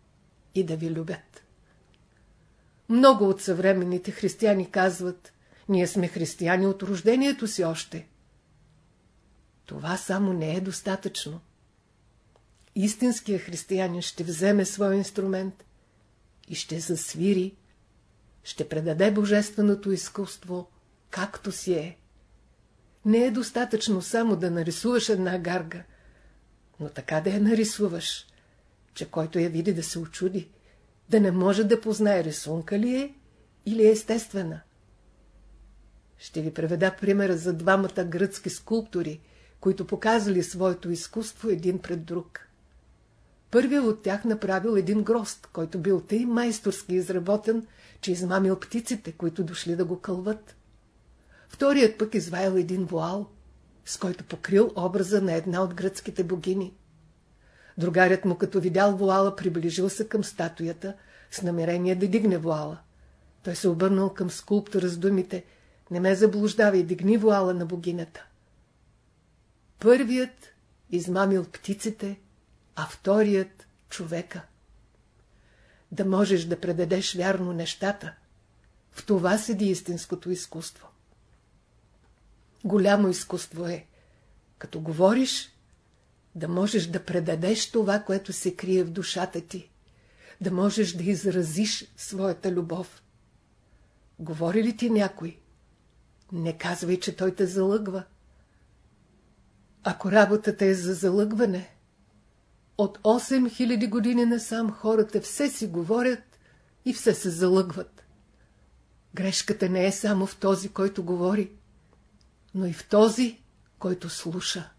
и да ви любят. Много от съвременните християни казват, ние сме християни от рождението си още. Това само не е достатъчно. Истинският християнин ще вземе своя инструмент и ще засвири, ще предаде божественото изкуство, както си е. Не е достатъчно само да нарисуваш една гарга, но така да я нарисуваш, че който я види да се очуди, да не може да познае рисунка ли е или е естествена. Ще ви преведа примера за двамата гръцки скулптори, които показали своето изкуство един пред друг. Първият от тях направил един грост, който бил тъй майсторски изработен, че измамил птиците, които дошли да го кълват. Вторият пък изваял един вуал, с който покрил образа на една от гръцките богини. Другарят му, като видял вуала, приближил се към статуята с намерение да дигне вуала. Той се обърнал към скулптора с думите «Не ме заблуждавай, дигни вуала на богинята». Първият измамил птиците, а вторият – човека. Да можеш да предадеш вярно нещата, в това седи истинското изкуство. Голямо изкуство е, като говориш, да можеш да предадеш това, което се крие в душата ти, да можеш да изразиш своята любов. Говори ли ти някой? Не казвай, че той те залъгва. Ако работата е за залъгване, от 8000 години насам хората все си говорят и все се залъгват. Грешката не е само в този, който говори, но и в този, който слуша.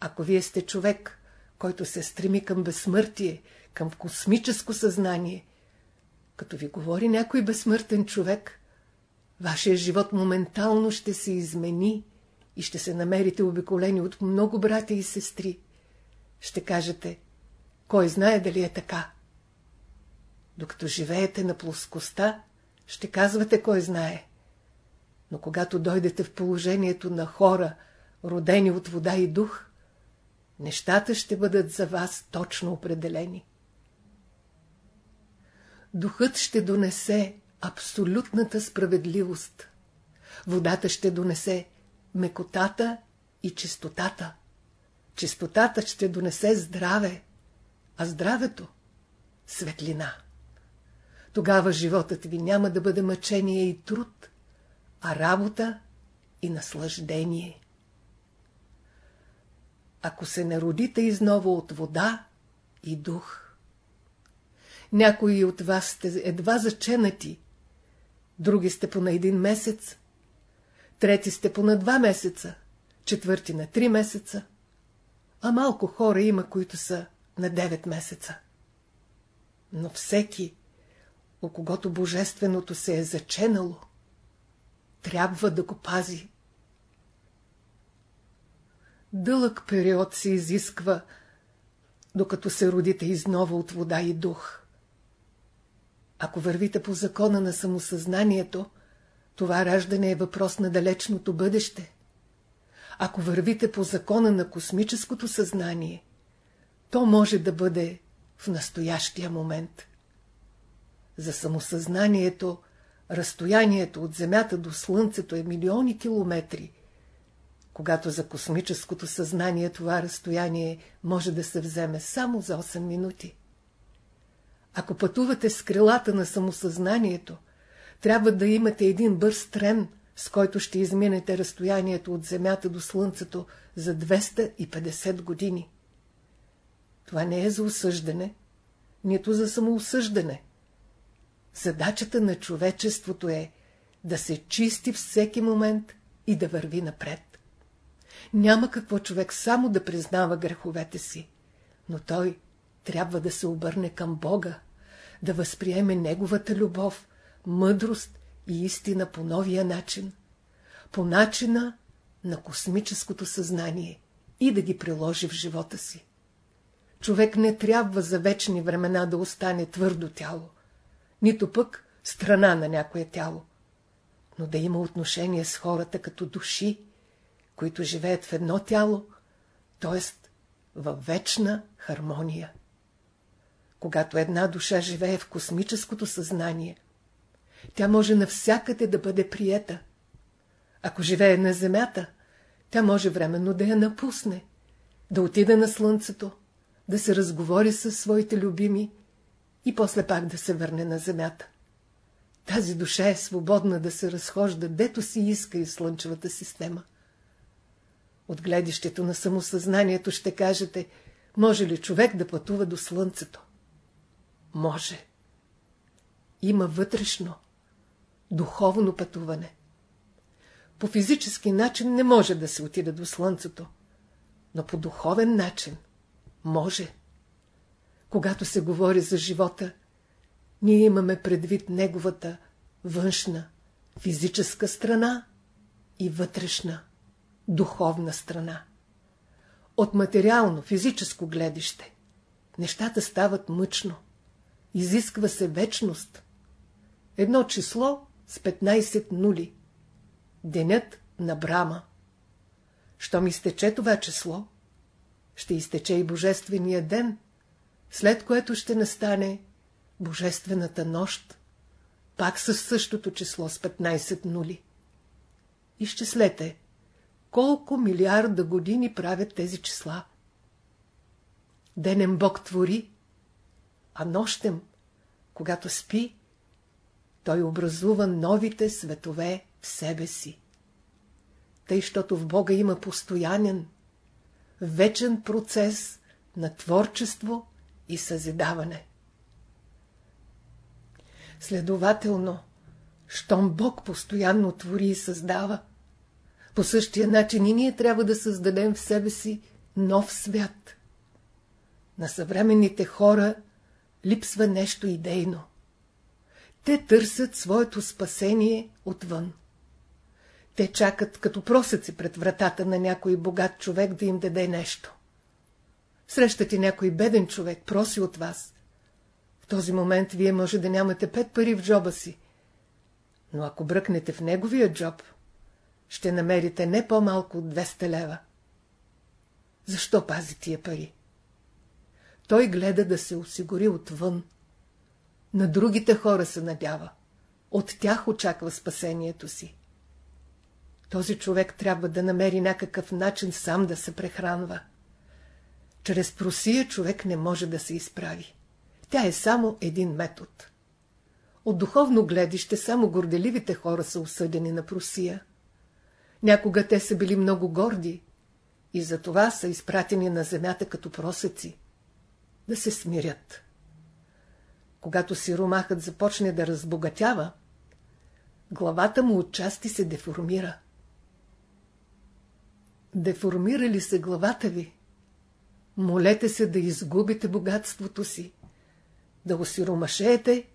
Ако вие сте човек, който се стреми към безсмъртие, към космическо съзнание, като ви говори някой безсмъртен човек, вашия живот моментално ще се измени и ще се намерите обиколени от много братя и сестри. Ще кажете, кой знае дали е така. Докато живеете на плоскостта, ще казвате кой знае. Но когато дойдете в положението на хора, родени от вода и дух, нещата ще бъдат за вас точно определени. Духът ще донесе абсолютната справедливост. Водата ще донесе мекотата и чистотата. Чистотата ще донесе здраве, а здравето – светлина. Тогава животът ви няма да бъде мъчение и труд, а работа и наслаждение. Ако се народите изново от вода и дух, някои от вас сте едва заченати, други сте по на един месец, трети сте по на два месеца, четвърти на три месеца, а малко хора има, които са на 9 месеца. Но всеки, у когото божественото се е заченало, трябва да го пази. Дълъг период се изисква, докато се родите изнова от вода и дух. Ако вървите по закона на самосъзнанието, това раждане е въпрос на далечното бъдеще. Ако вървите по закона на космическото съзнание, то може да бъде в настоящия момент. За самосъзнанието, разстоянието от Земята до Слънцето е милиони километри, когато за космическото съзнание това разстояние може да се вземе само за 8 минути. Ако пътувате с крилата на самосъзнанието, трябва да имате един бърз трен, с който ще изминете разстоянието от Земята до Слънцето за 250 години. Това не е за осъждане, нито за самоосъждане. Задачата на човечеството е да се чисти всеки момент и да върви напред. Няма какво човек само да признава греховете си, но той трябва да се обърне към Бога, да възприеме Неговата любов, мъдрост и истина по новия начин, по начина на космическото съзнание и да ги приложи в живота си. Човек не трябва за вечни времена да остане твърдо тяло, нито пък страна на някое тяло, но да има отношение с хората като души, които живеят в едно тяло, т.е. във вечна хармония. Когато една душа живее в космическото съзнание, тя може навсякъде да бъде приета. Ако живее на земята, тя може временно да я напусне, да отида на слънцето, да се разговори с своите любими и после пак да се върне на земята. Тази душа е свободна да се разхожда, дето си иска и слънчевата система. От гледището на самосъзнанието ще кажете, може ли човек да пътува до слънцето? Може. Има вътрешно, духовно пътуване. По физически начин не може да се отида до слънцето, но по духовен начин може. Когато се говори за живота, ние имаме предвид неговата външна, физическа страна и вътрешна, духовна страна. От материално, физическо гледище нещата стават мъчно. Изисква се вечност. Едно число с 15 нули. Денят на Брама. Щом изтече това число, ще изтече и Божествения ден, след което ще настане Божествената нощ, пак със същото число с 15 нули. Изчислете, колко милиарда години правят тези числа. Денем Бог твори, а нощем, когато спи, той образува новите светове в себе си. Тъй, щото в Бога има постоянен, вечен процес на творчество и съзидаване. Следователно, щом Бог постоянно твори и създава, по същия начин и ние трябва да създадем в себе си нов свят. На съвременните хора липсва нещо идейно. Те търсят своето спасение отвън. Те чакат като просеци пред вратата на някой богат човек да им даде нещо. Срещате някой беден човек, проси от вас. В този момент вие може да нямате пет пари в джоба си. Но ако бръкнете в неговия джоб, ще намерите не по-малко от 200 лева. Защо пази тия пари? Той гледа да се осигури отвън. На другите хора се надява. От тях очаква спасението си. Този човек трябва да намери някакъв начин сам да се прехранва. Чрез просия човек не може да се изправи. Тя е само един метод. От духовно гледище само горделивите хора са осъдени на просия. Някога те са били много горди и затова са изпратени на земята като просеци. Да се смирят. Когато сиромахът започне да разбогатява, главата му отчасти се деформира. Деформира ли се главата ви? Молете се да изгубите богатството си, да осиромашеете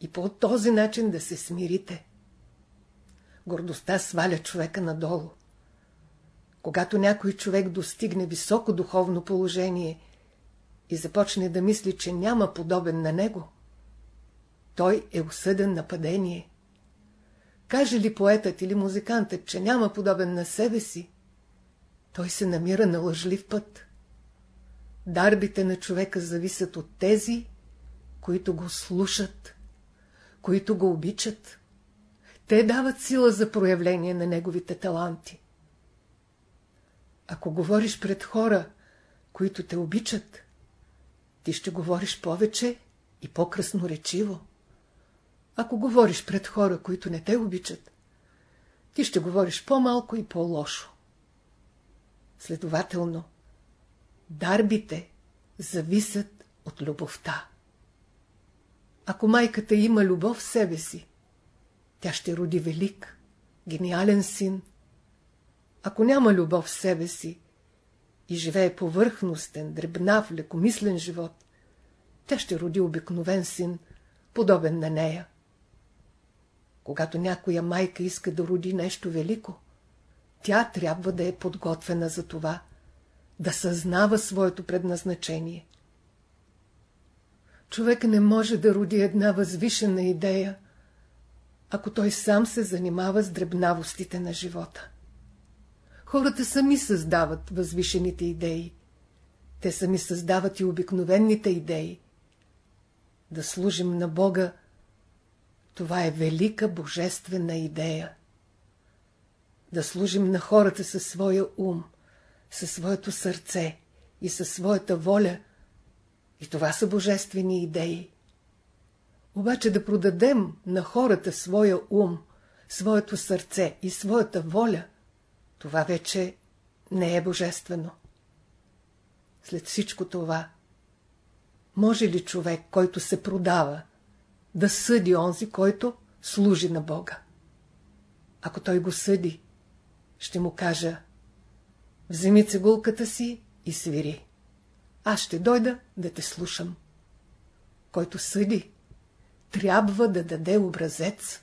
и по този начин да се смирите. Гордостта сваля човека надолу. Когато някой човек достигне високо духовно положение и започне да мисли, че няма подобен на него, той е осъден на падение. Каже ли поетът или музикантът, че няма подобен на себе си, той се намира на лъжлив път. дарбите на човека зависят от тези, които го слушат, които го обичат. Те дават сила за проявление на неговите таланти. Ако говориш пред хора, които те обичат, ти ще говориш повече и по-красноречиво. Ако говориш пред хора, които не те обичат, ти ще говориш по-малко и по-лошо. Следователно, дарбите зависят от любовта. Ако майката има любов в себе си, тя ще роди велик, гениален син. Ако няма любов в себе си и живее повърхностен, дребнав, лекомислен живот, тя ще роди обикновен син, подобен на нея. Когато някоя майка иска да роди нещо велико, тя трябва да е подготвена за това, да съзнава своето предназначение. Човек не може да роди една възвишена идея, ако той сам се занимава с дребнавостите на живота. Хората сами създават възвишените идеи. Те сами създават и обикновените идеи. Да служим на Бога, това е велика божествена идея. Да служим на хората със своя ум, със своето сърце и със своята воля, и това са божествени идеи. Обаче да продадем на хората своя ум, своето сърце и своята воля, това вече не е божествено. След всичко това, може ли човек, който се продава, да съди онзи, който служи на Бога? Ако той го съди, ще му кажа, вземи цигулката си и свири. Аз ще дойда да те слушам. Който съди, трябва да даде образец.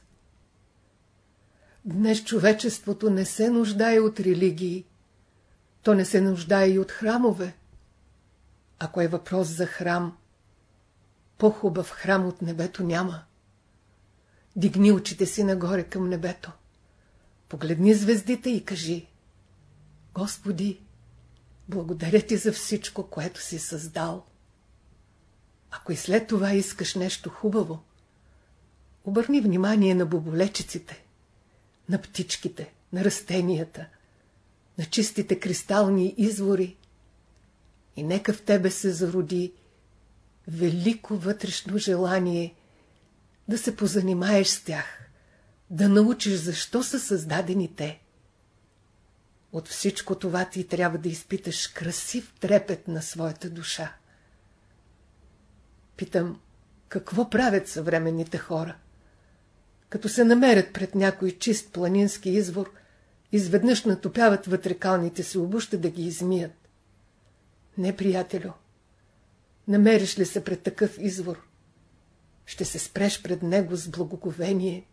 Днес човечеството не се нуждае от религии. То не се нуждае и от храмове. Ако е въпрос за храм, по-хубав храм от небето няма. Дигни очите си нагоре към небето. Погледни звездите и кажи Господи, благодаря ти за всичко, което си създал. Ако и след това искаш нещо хубаво, обърни внимание на боболечиците, на птичките, на растенията, на чистите кристални извори и нека в тебе се зароди велико вътрешно желание да се позанимаеш с тях, да научиш защо са създадени те. От всичко това ти трябва да изпиташ красив трепет на своята душа. Питам, какво правят съвременните хора? Като се намерят пред някой чист планински извор, изведнъж натопяват вътрекалните си обуща да ги измият. Не, приятелю, намериш ли се пред такъв извор, ще се спреш пред него с благоговение,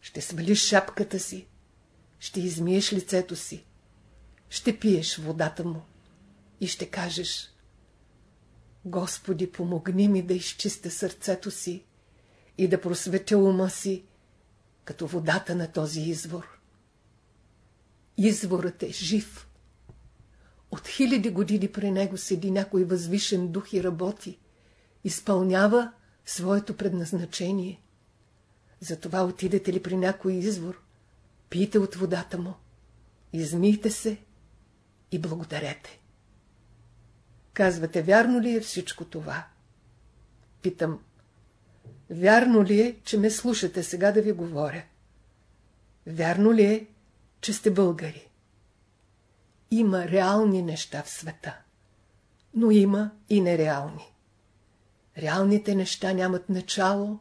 ще свалиш шапката си, ще измиеш лицето си, ще пиеш водата му. И ще кажеш Господи, помогни ми да изчистя сърцето си и да просветя ума си, като водата на този извор. Изворът е жив. От хиляди години при него седи някой възвишен дух и работи, изпълнява своето предназначение. Затова отидете ли при някой извор, пийте от водата му, измийте се и благодарете. Казвате, вярно ли е всичко това? Питам, вярно ли е, че ме слушате сега да ви говоря? Вярно ли е, че сте българи? Има реални неща в света, но има и нереални. Реалните неща нямат начало,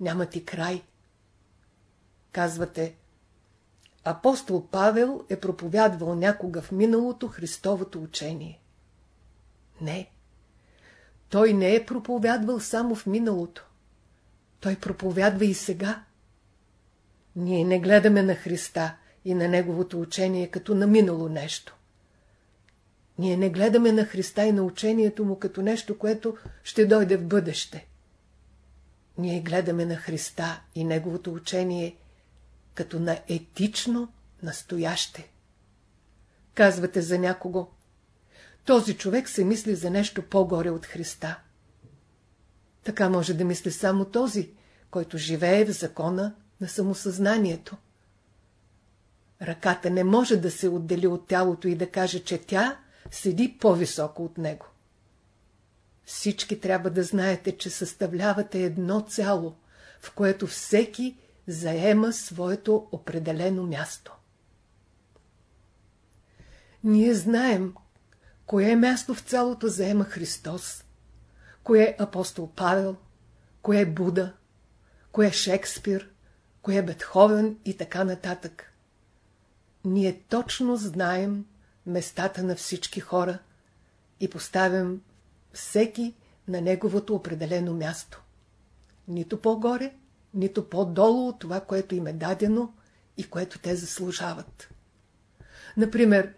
нямат и край. Казвате, апостол Павел е проповядвал някога в миналото Христовото учение. Не. Той не е проповядвал само в миналото. Той проповядва и сега. Ние не гледаме на Христа и на Неговото учение като на минало нещо. Ние не гледаме на Христа и на учението му като нещо, което ще дойде в бъдеще. Ние гледаме на Христа и Неговото учение като на етично настояще. Казвате за някого, този човек се мисли за нещо по-горе от Христа. Така може да мисли само този, който живее в закона на самосъзнанието. Ръката не може да се отдели от тялото и да каже, че тя седи по-високо от него. Всички трябва да знаете, че съставлявате едно цяло, в което всеки заема своето определено място. Ние знаем, кое място в цялото заема Христос, кое е апостол Павел, кое е Буда, кое е Шекспир, кое Бетховен и така нататък. Ние точно знаем местата на всички хора и поставям всеки на неговото определено място. Нито по-горе, нито по-долу от това, което им е дадено и което те заслужават. Например,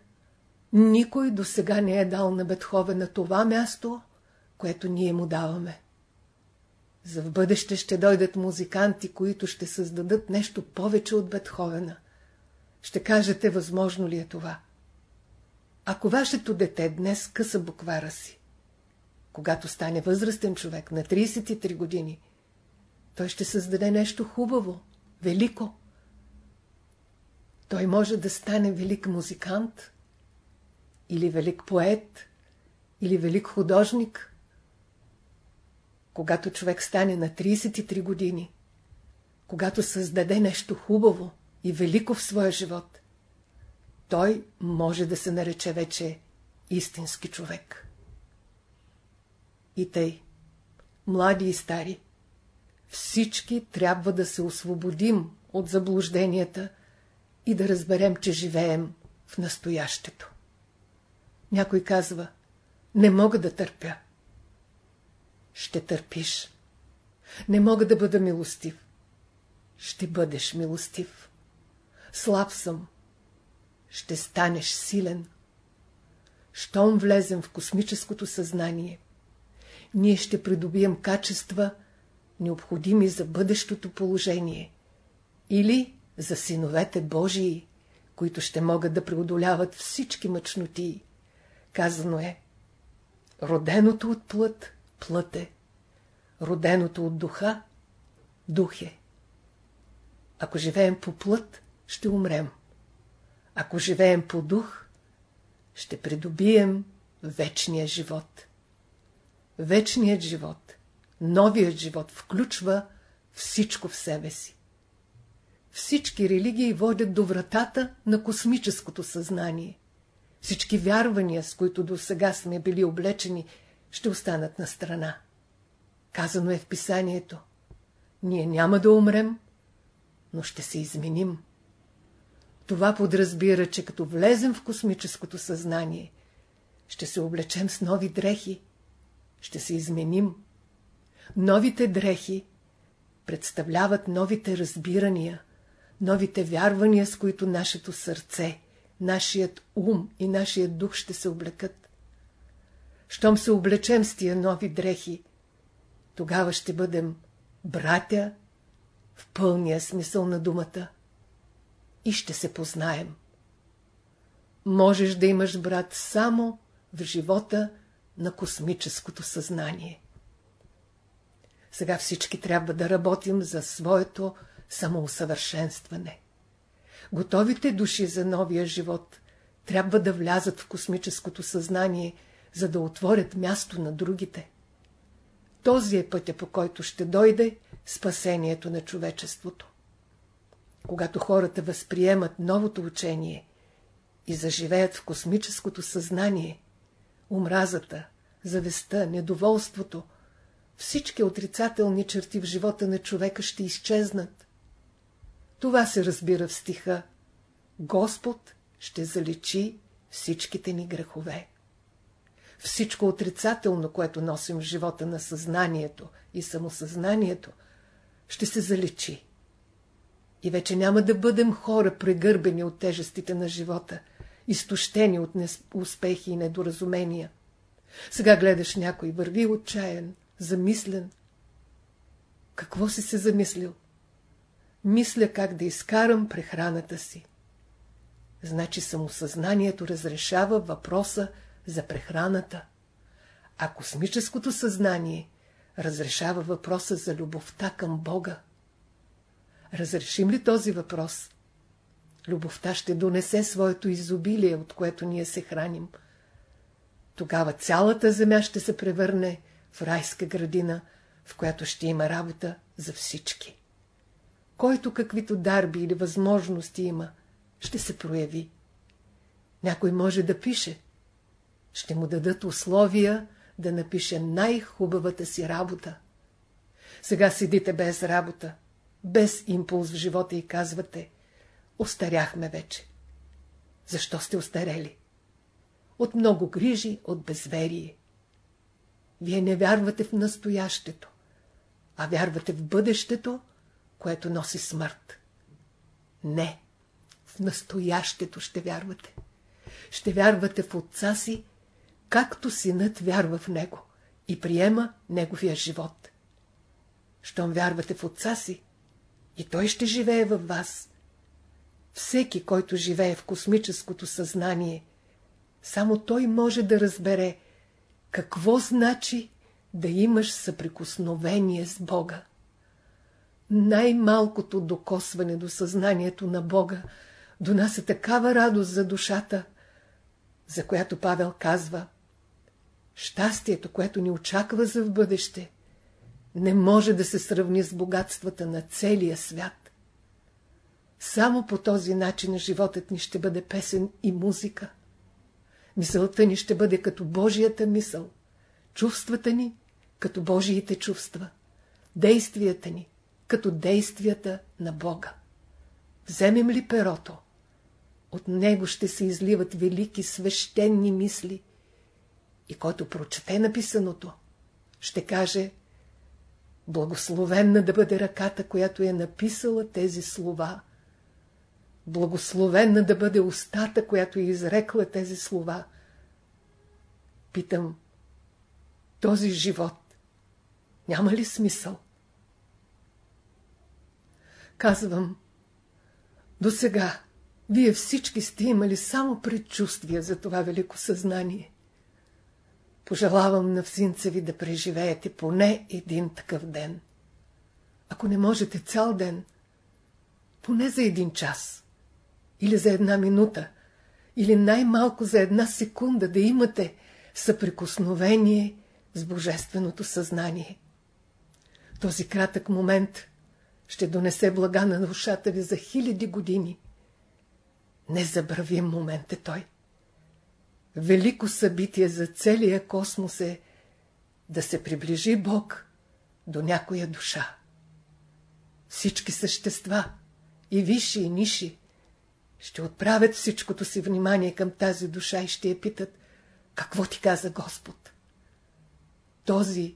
никой до сега не е дал на Бетховена това място, което ние му даваме. За в бъдеще ще дойдат музиканти, които ще създадат нещо повече от Бетховена. Ще кажете, възможно ли е това? Ако вашето дете днес къса буквара си, когато стане възрастен човек на 33 години, той ще създаде нещо хубаво, велико. Той може да стане велик музикант, или велик поет, или велик художник. Когато човек стане на 33 години, когато създаде нещо хубаво и велико в своя живот, той може да се нарече вече истински човек. И тъй, млади и стари, всички трябва да се освободим от заблужденията и да разберем, че живеем в настоящето. Някой казва, не мога да търпя. Ще търпиш. Не мога да бъда милостив. Ще бъдеш милостив. Слаб съм. Ще станеш силен. Щом влезем в космическото съзнание, ние ще придобием качества, необходими за бъдещото положение или за синовете Божии, които ще могат да преодоляват всички мъчноти. Казано е, роденото от плът, плът е, роденото от духа, дух е. Ако живеем по плът, ще умрем. Ако живеем по дух, ще придобием вечния живот. Вечният живот, новият живот включва всичко в себе си. Всички религии водят до вратата на космическото съзнание. Всички вярвания, с които до сега сме били облечени, ще останат на страна. Казано е в писанието. Ние няма да умрем, но ще се изменим. Това подразбира, че като влезем в космическото съзнание, ще се облечем с нови дрехи, ще се изменим. Новите дрехи представляват новите разбирания, новите вярвания, с които нашето сърце, нашият ум и нашият дух ще се облекат. Щом се облечем с тия нови дрехи, тогава ще бъдем братя в пълния смисъл на думата и ще се познаем. Можеш да имаш брат само в живота на космическото съзнание. Сега всички трябва да работим за своето самоусъвършенстване. Готовите души за новия живот трябва да влязат в космическото съзнание, за да отворят място на другите. Този е пътя, по който ще дойде спасението на човечеството. Когато хората възприемат новото учение и заживеят в космическото съзнание, омразата, завестта, недоволството, всички отрицателни черти в живота на човека ще изчезнат. Това се разбира в стиха Господ ще залечи всичките ни грехове. Всичко отрицателно, което носим в живота на съзнанието и самосъзнанието, ще се залечи. И вече няма да бъдем хора, прегърбени от тежестите на живота, изтощени от успехи и недоразумения. Сега гледаш някой, върви отчаян, замислен. Какво си се замислил? Мисля как да изкарам прехраната си. Значи самосъзнанието разрешава въпроса за прехраната, а космическото съзнание разрешава въпроса за любовта към Бога. Разрешим ли този въпрос? Любовта ще донесе своето изобилие, от което ние се храним. Тогава цялата земя ще се превърне в райска градина, в която ще има работа за всички. Който каквито дарби или възможности има, ще се прояви. Някой може да пише. Ще му дадат условия да напише най-хубавата си работа. Сега седите без работа, без импулс в живота и казвате Остаряхме вече. Защо сте остарели? От много грижи, от безверие. Вие не вярвате в настоящето, а вярвате в бъдещето, което носи смърт. Не, в настоящето ще вярвате. Ще вярвате в отца си, както синът вярва в него и приема неговия живот. Щом вярвате в отца си, и той ще живее във вас. Всеки, който живее в космическото съзнание, само той може да разбере какво значи да имаш съприкосновение с Бога. Най-малкото докосване до съзнанието на Бога донася такава радост за душата, за която Павел казва Щастието, което ни очаква за в бъдеще, не може да се сравни с богатствата на целия свят. Само по този начин животът ни ще бъде песен и музика. Мисълта ни ще бъде като Божията мисъл, чувствата ни като Божиите чувства, действията ни като действията на Бога. Вземем ли перото? От него ще се изливат велики свещени мисли. И който прочете написаното, ще каже Благословенна да бъде ръката, която е написала тези слова. Благословенна да бъде устата, която е изрекла тези слова. Питам, този живот няма ли смисъл? Казвам, до сега вие всички сте имали само предчувствия за това велико съзнание. Пожелавам на всинца ви да преживеете поне един такъв ден. Ако не можете цял ден, поне за един час, или за една минута, или най-малко за една секунда да имате съприкосновение с Божественото съзнание. Този кратък момент ще донесе блага на душата ви за хиляди години. Незабравим момент е той. Велико събитие за целия космос е да се приближи Бог до някоя душа. Всички същества, и висши, и ниши, ще отправят всичкото си внимание към тази душа и ще я питат, какво ти каза Господ? Този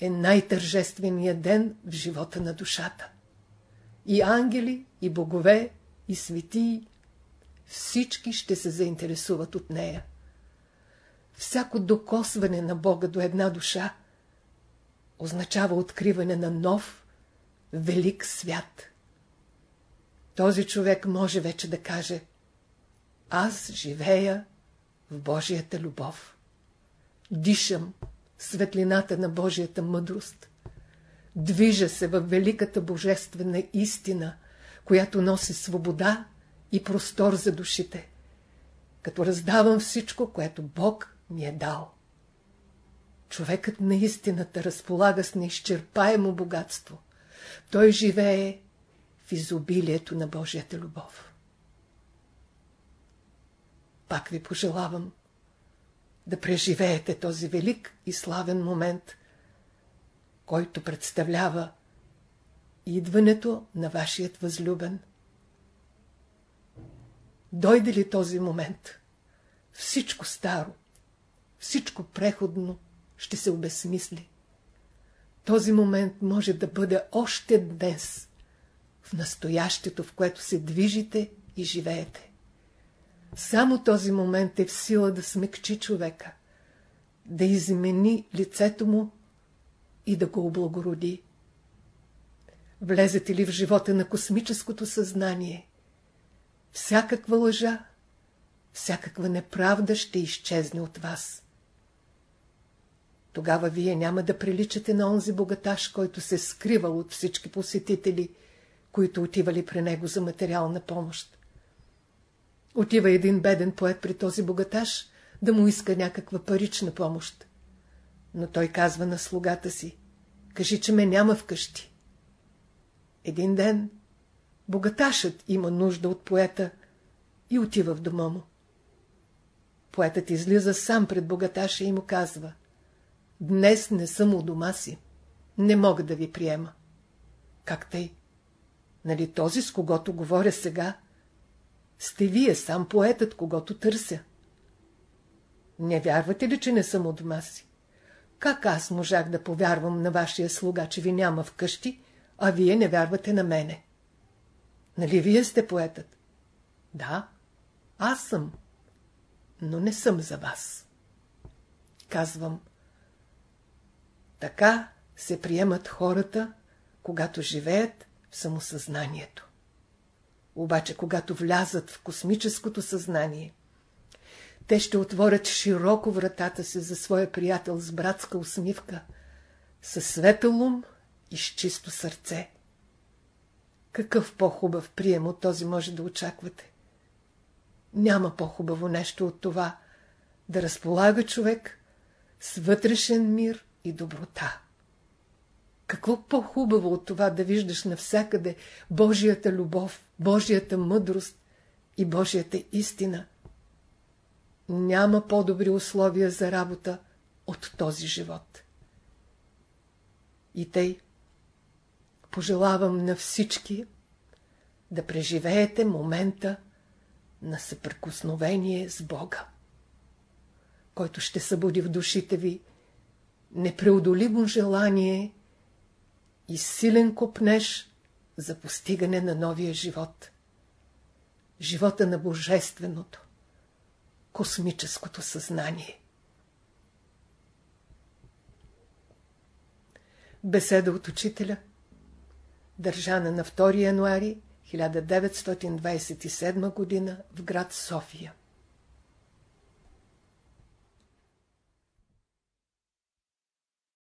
е най-тържественият ден в живота на душата. И ангели, и богове, и светии, всички ще се заинтересуват от нея. Всяко докосване на Бога до една душа означава откриване на нов, велик свят. Този човек може вече да каже Аз живея в Божията любов. Дишам светлината на Божията мъдрост. Движа се в великата божествена истина, която носи свобода и простор за душите, като раздавам всичко, което Бог ми е дал. Човекът на истината разполага с неизчерпаемо богатство. Той живее в изобилието на Божията любов. Пак ви пожелавам да преживеете този велик и славен момент, който представлява идването на вашият възлюбен. Дойде ли този момент, всичко старо, всичко преходно ще се обесмисли. Този момент може да бъде още днес, в настоящето, в което се движите и живеете. Само този момент е в сила да смекчи човека, да измени лицето му и да го облагороди. Влезете ли в живота на космическото съзнание, всякаква лъжа всякаква неправда ще изчезне от вас. Тогава вие няма да приличате на онзи богаташ, който се скривал от всички посетители, които отивали при него за материална помощ. Отива един беден поет при този богаташ да му иска някаква парична помощ. Но той казва на слугата си, кажи, че ме няма вкъщи. Един ден богаташът има нужда от поета и отива в дома му. Поетът излиза сам пред богаташа и му казва Днес не съм у дома си. Не мога да ви приема. Как тъй? Нали този, с когото говоря сега, сте вие сам поетът, когато търся? Не вярвате ли, че не съм у дома си? Как аз можах да повярвам на вашия слуга, че ви няма вкъщи, а вие не вярвате на мене? Нали вие сте поетът? Да, аз съм, но не съм за вас. Казвам, така се приемат хората, когато живеят в самосъзнанието. Обаче, когато влязат в космическото съзнание, те ще отворят широко вратата си за своя приятел с братска усмивка, със светъл ум и с чисто сърце. Какъв по-хубав прием от този може да очаквате? Няма по-хубаво нещо от това да разполага човек с вътрешен мир и доброта. Какво по-хубаво от това да виждаш навсякъде Божията любов, Божията мъдрост и Божията истина? Няма по-добри условия за работа от този живот. И тъй пожелавам на всички да преживеете момента на съприкосновение с Бога, който ще събуди в душите ви непреодолимо желание и силен копнеж за постигане на новия живот. Живота на Божественото, космическото съзнание. Беседа от учителя, държана на 2 януари 1927 г. в град София.